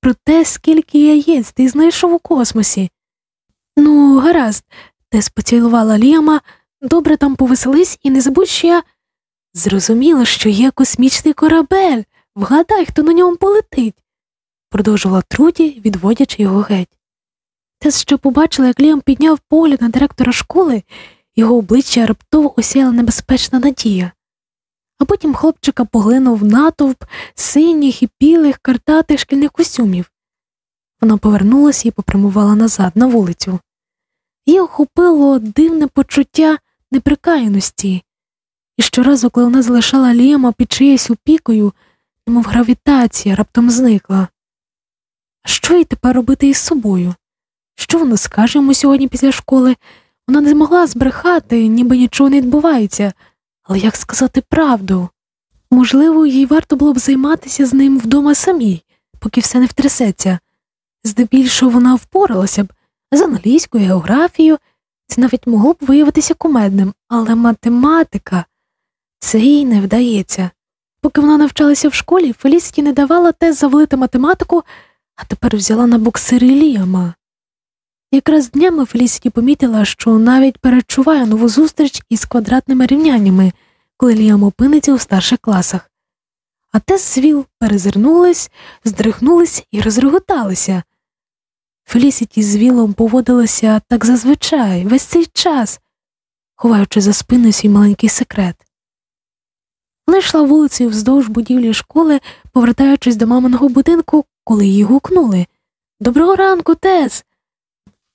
про те, скільки яєць ти знайшов у космосі. Ну, гаразд, Тес поцілувала Ліама, добре там повеселись і не забудь, що я. Зрозуміло, що є космічний корабель. Вгадай, хто на ньому полетить, продовжувала Труді, відводячи його геть. Тес ще побачила, як Ліам підняв погляд на директора школи, його обличчя раптово осяяла небезпечна надія. А потім хлопчика поглинув натовп синіх і білих картатих шкільних костюмів. Вона повернулася і попрямувала назад на вулицю. Її охопило дивне почуття неприкаяності, і щоразу, коли вона залишала Ліама під чиєюсь опікою, немов гравітація раптом зникла. А що їй тепер робити із собою? Що вона скаже йому сьогодні після школи? Вона не змогла збрехати, ніби нічого не відбувається, але як сказати правду? Можливо, їй варто було б займатися з ним вдома самій, поки все не втрясеться. Здебільшого вона впоралася б з англійською, географією, це навіть могло б виявитися кумедним, але математика це їй не вдається. Поки вона навчалася в школі, Фелісіті не давала тест завалити математику, а тепер взяла на боксири Ліама. Якраз днями Фелісіті помітила, що навіть перечуває нову зустріч із квадратними рівняннями, коли Ліам опиниться у старших класах. А Тес з Віл перезирнулись, здригнулись і розреготалися. Фелісіті з Вілом поводилася так зазвичай весь цей час, ховаючи за спиною свій маленький секрет. Вона йшла вулицею вздовж будівлі школи, повертаючись до маминого будинку, коли її гукнули. Доброго ранку, Тес.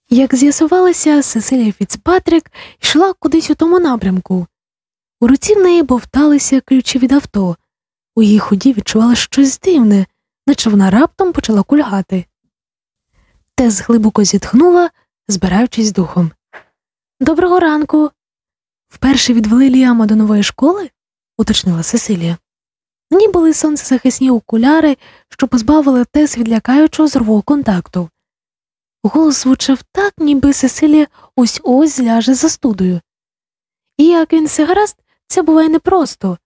Як з'ясувалося, Сесилія Фіцпатрік йшла кудись у тому напрямку. У руці в неї бовталися ключі від авто, у її ході відчувала щось дивне, наче вона раптом почала кульгати. Тес глибоко зітхнула, збираючись духом. Доброго ранку. Вперше відвели Ліама до нової школи? уточнила Сесилія. Мені були сонцезахисні окуляри, що позбавили Тес від лякаючого зорового контакту. Голос звучав так, ніби Сесилія ось ось зляже за студою. І як він все гаразд, це буває непросто.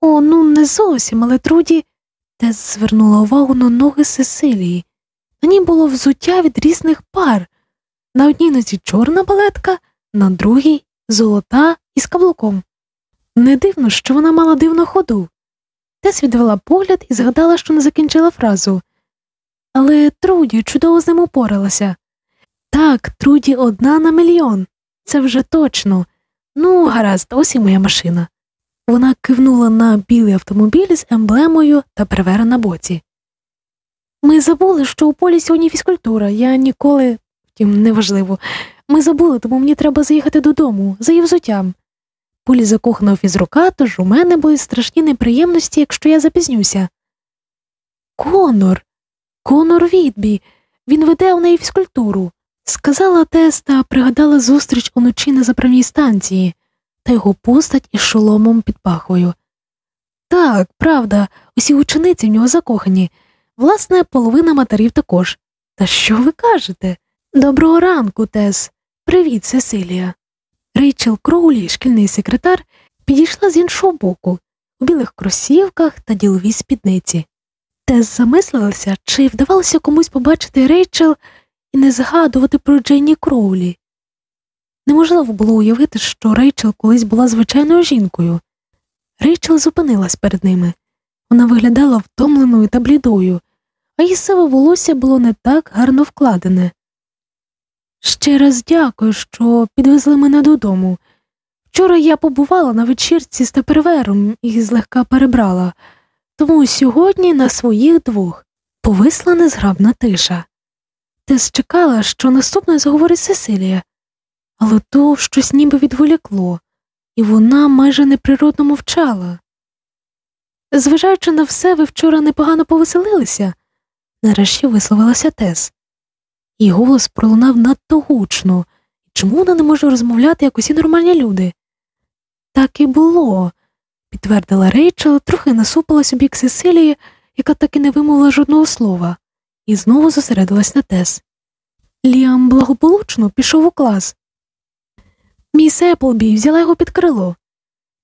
О, ну не зовсім, але Труді Тес звернула увагу на ноги Сесилії. На ній було взуття від різних пар. На одній нозі чорна балетка, на другій золота із каблуком. Не дивно, що вона мала дивну ходу. Тес відвела погляд і згадала, що не закінчила фразу. Але Труді чудово з ним упоралася. Так, Труді одна на мільйон. Це вже точно. Ну, гаразд, ось і моя машина. Вона кивнула на білий автомобіль з емблемою та привера на боці. Ми забули, що у полі сьогодні фізкультура. Я ніколи, втім, неважливо. Ми забули, тому мені треба заїхати додому, за її взуттям. Полі закохана у фізрука, тож у мене будуть страшні неприємності, якщо я запізнюся. Конор, Конор Відбі, він веде у неї фізкультуру, сказала Тес та пригадала зустріч уночі на заправній станції та його постать із шоломом під пахвою. Так, правда, усі учениці в нього закохані, власне, половина матерів також. Та що ви кажете? Доброго ранку, Тес. Привіт, Сесилія. Рейчел Кроулі, шкільний секретар, підійшла з іншого боку, у білих кросівках та діловій спідниці. Тес замислилася, чи вдавалося комусь побачити Рейчел і не згадувати про Джейні Кроулі. Неможливо було уявити, що Рейчел колись була звичайною жінкою. Рейчел зупинилась перед ними. Вона виглядала втомленою та блідою, а її сиве волосся було не так гарно вкладене. Ще раз дякую, що підвезли мене додому. Вчора я побувала на вечірці з тепервером і злегка перебрала, тому сьогодні на своїх двох повисла незграбна тиша. Тес чекала, що наступною заговорить Сесилія, але то щось ніби відволікло, і вона майже неприродно мовчала. Зважаючи на все, ви вчора непогано повеселилися, нарешті висловилася Тес. Її голос пролунав надто гучно, чому вона не може розмовляти, як усі нормальні люди? Так і було, підтвердила Рейчел, трохи насупилась у бік Сесилії, яка так і не вимовила жодного слова, і знову зосередилась на Тес. Ліам благополучно пішов у клас. Міс Еплбі взяла його під крило.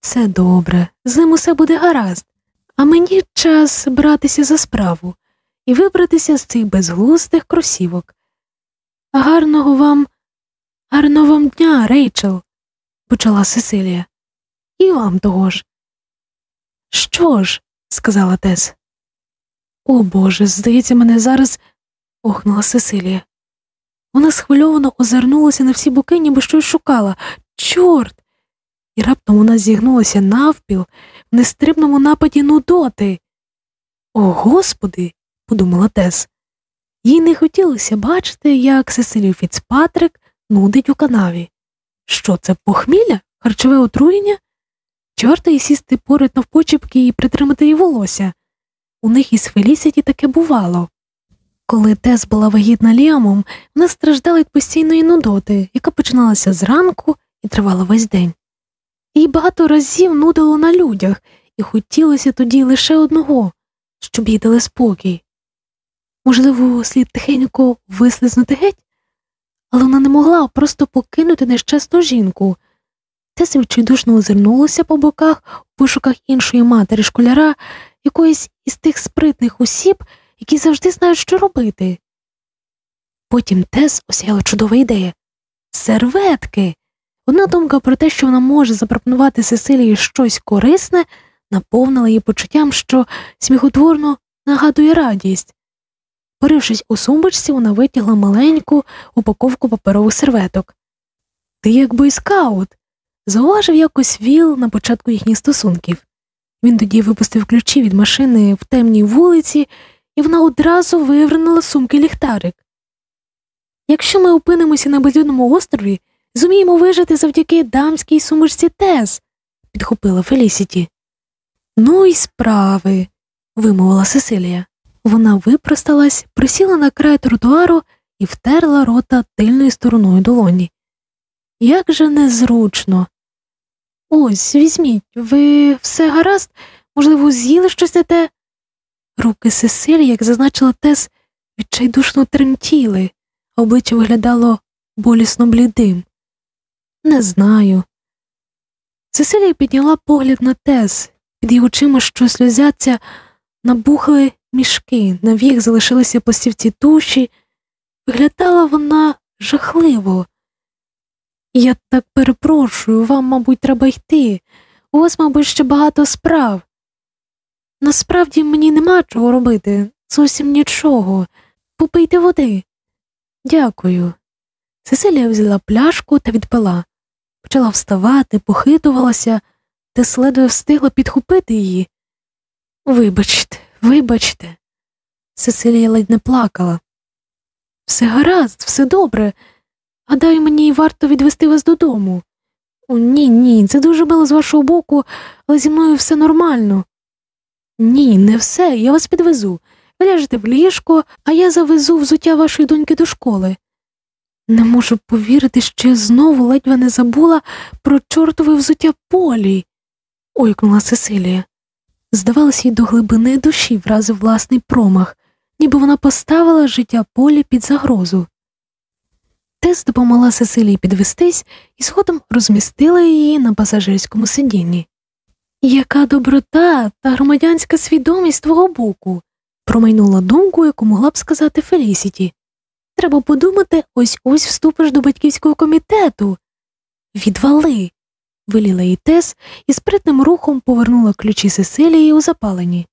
Це добре, з ним усе буде гаразд, а мені час братися за справу і вибратися з цих безглуздих кросівок. Гарного вам, гарного вам дня, Рейчел, почала Сесилія. І вам того ж. Що ж, сказала Тес. О Боже, здається, мене зараз. охнула Сесилія. Вона схвильовано озирнулася на всі боки, ніби щось шукала. Чорт. І раптом вона зігнулася навпіл в нестрибному нападі нудоти. О, Господи, подумала Тес. Їй не хотілося бачити, як Сесилію Фіцпатрик нудить у канаві. Що це похмілля? Харчове отруєння? Чорта і сісти поряд навпочепки і притримати її волосся. У них із Фелісіті таке бувало. Коли Тес була вагітна Ліамом, вона страждала від постійної нудоти, яка починалася зранку і тривала весь день. Їй багато разів нудило на людях, і хотілося тоді лише одного, щоб їй дали спокій. Можливо, слід тихенько вислизнути геть, але вона не могла просто покинути нещасну жінку. Тес відчайдушно озирнулася по боках у пошуках іншої матері школяра, якоїсь із тих спритних осіб, які завжди знають, що робити. Потім Тес осяяла чудова ідея серветки. Одна думка про те, що вона може запропонувати Сесилії щось корисне, наповнила її почуттям, що сміхотворно нагадує радість. Порившись у сумбочці, вона витягла маленьку упаковку паперових серветок. Ти як бойскаут, зауважив якось Віл на початку їхніх стосунків. Він тоді випустив ключі від машини в темній вулиці, і вона одразу вивернула сумки ліхтарик. Якщо ми опинимося на безлюдному острові, зуміємо вижити завдяки дамській сумочці Тес, підхопила Фелісіті. Ну і справи, вимовила Сесилія. Вона випросталась, присіла на край тротуару і втерла рота тильною стороною долоні. Як же незручно. Ось, візьміть, ви все гаразд, можливо, з'їли щось не те. Руки Сесилі, як зазначила Тес, відчайдушно тремтіли, а обличчя виглядало болісно блідим. Не знаю. Сесилія підняла погляд на Тес, під її очима, що сльозяться, набухли мішки, на вік залишилися пластівці туші. Виглядала вона жахливо. Я так перепрошую, вам, мабуть, треба йти. у вас, мабуть, ще багато справ. Насправді мені нема чого робити, зовсім нічого. Попийте води. Дякую. Сесилія взяла пляшку та відпила. Почала вставати, похитувалася, Тес ледве встигла підхопити її. Вибачте, вибачте. Сесилія ледь не плакала. Все гаразд, все добре. Гадаю, мені варто відвести вас додому. О, ні, ні, це дуже мило з вашого боку, але зі мною все нормально. Ні, не все, я вас підвезу. Ляжете в ліжко, а я завезу взуття вашої доньки до школи. Не можу повірити, що я знову ледь не забула про чортове взуття полі. ойкнула Сесилія. Здавалося, їй до глибини душі вразив власний промах, ніби вона поставила життя полі під загрозу. Тес допомогла Сесилії підвестись і згодом розмістила її на пасажирському сидінні. Яка доброта та громадянська свідомість твого боку, промайнула думку, яку могла б сказати Фелісіті. Треба подумати, ось ось вступиш до батьківського комітету. Відвали. виліла їй Тес і спритним рухом повернула ключі Сесилії у запалені.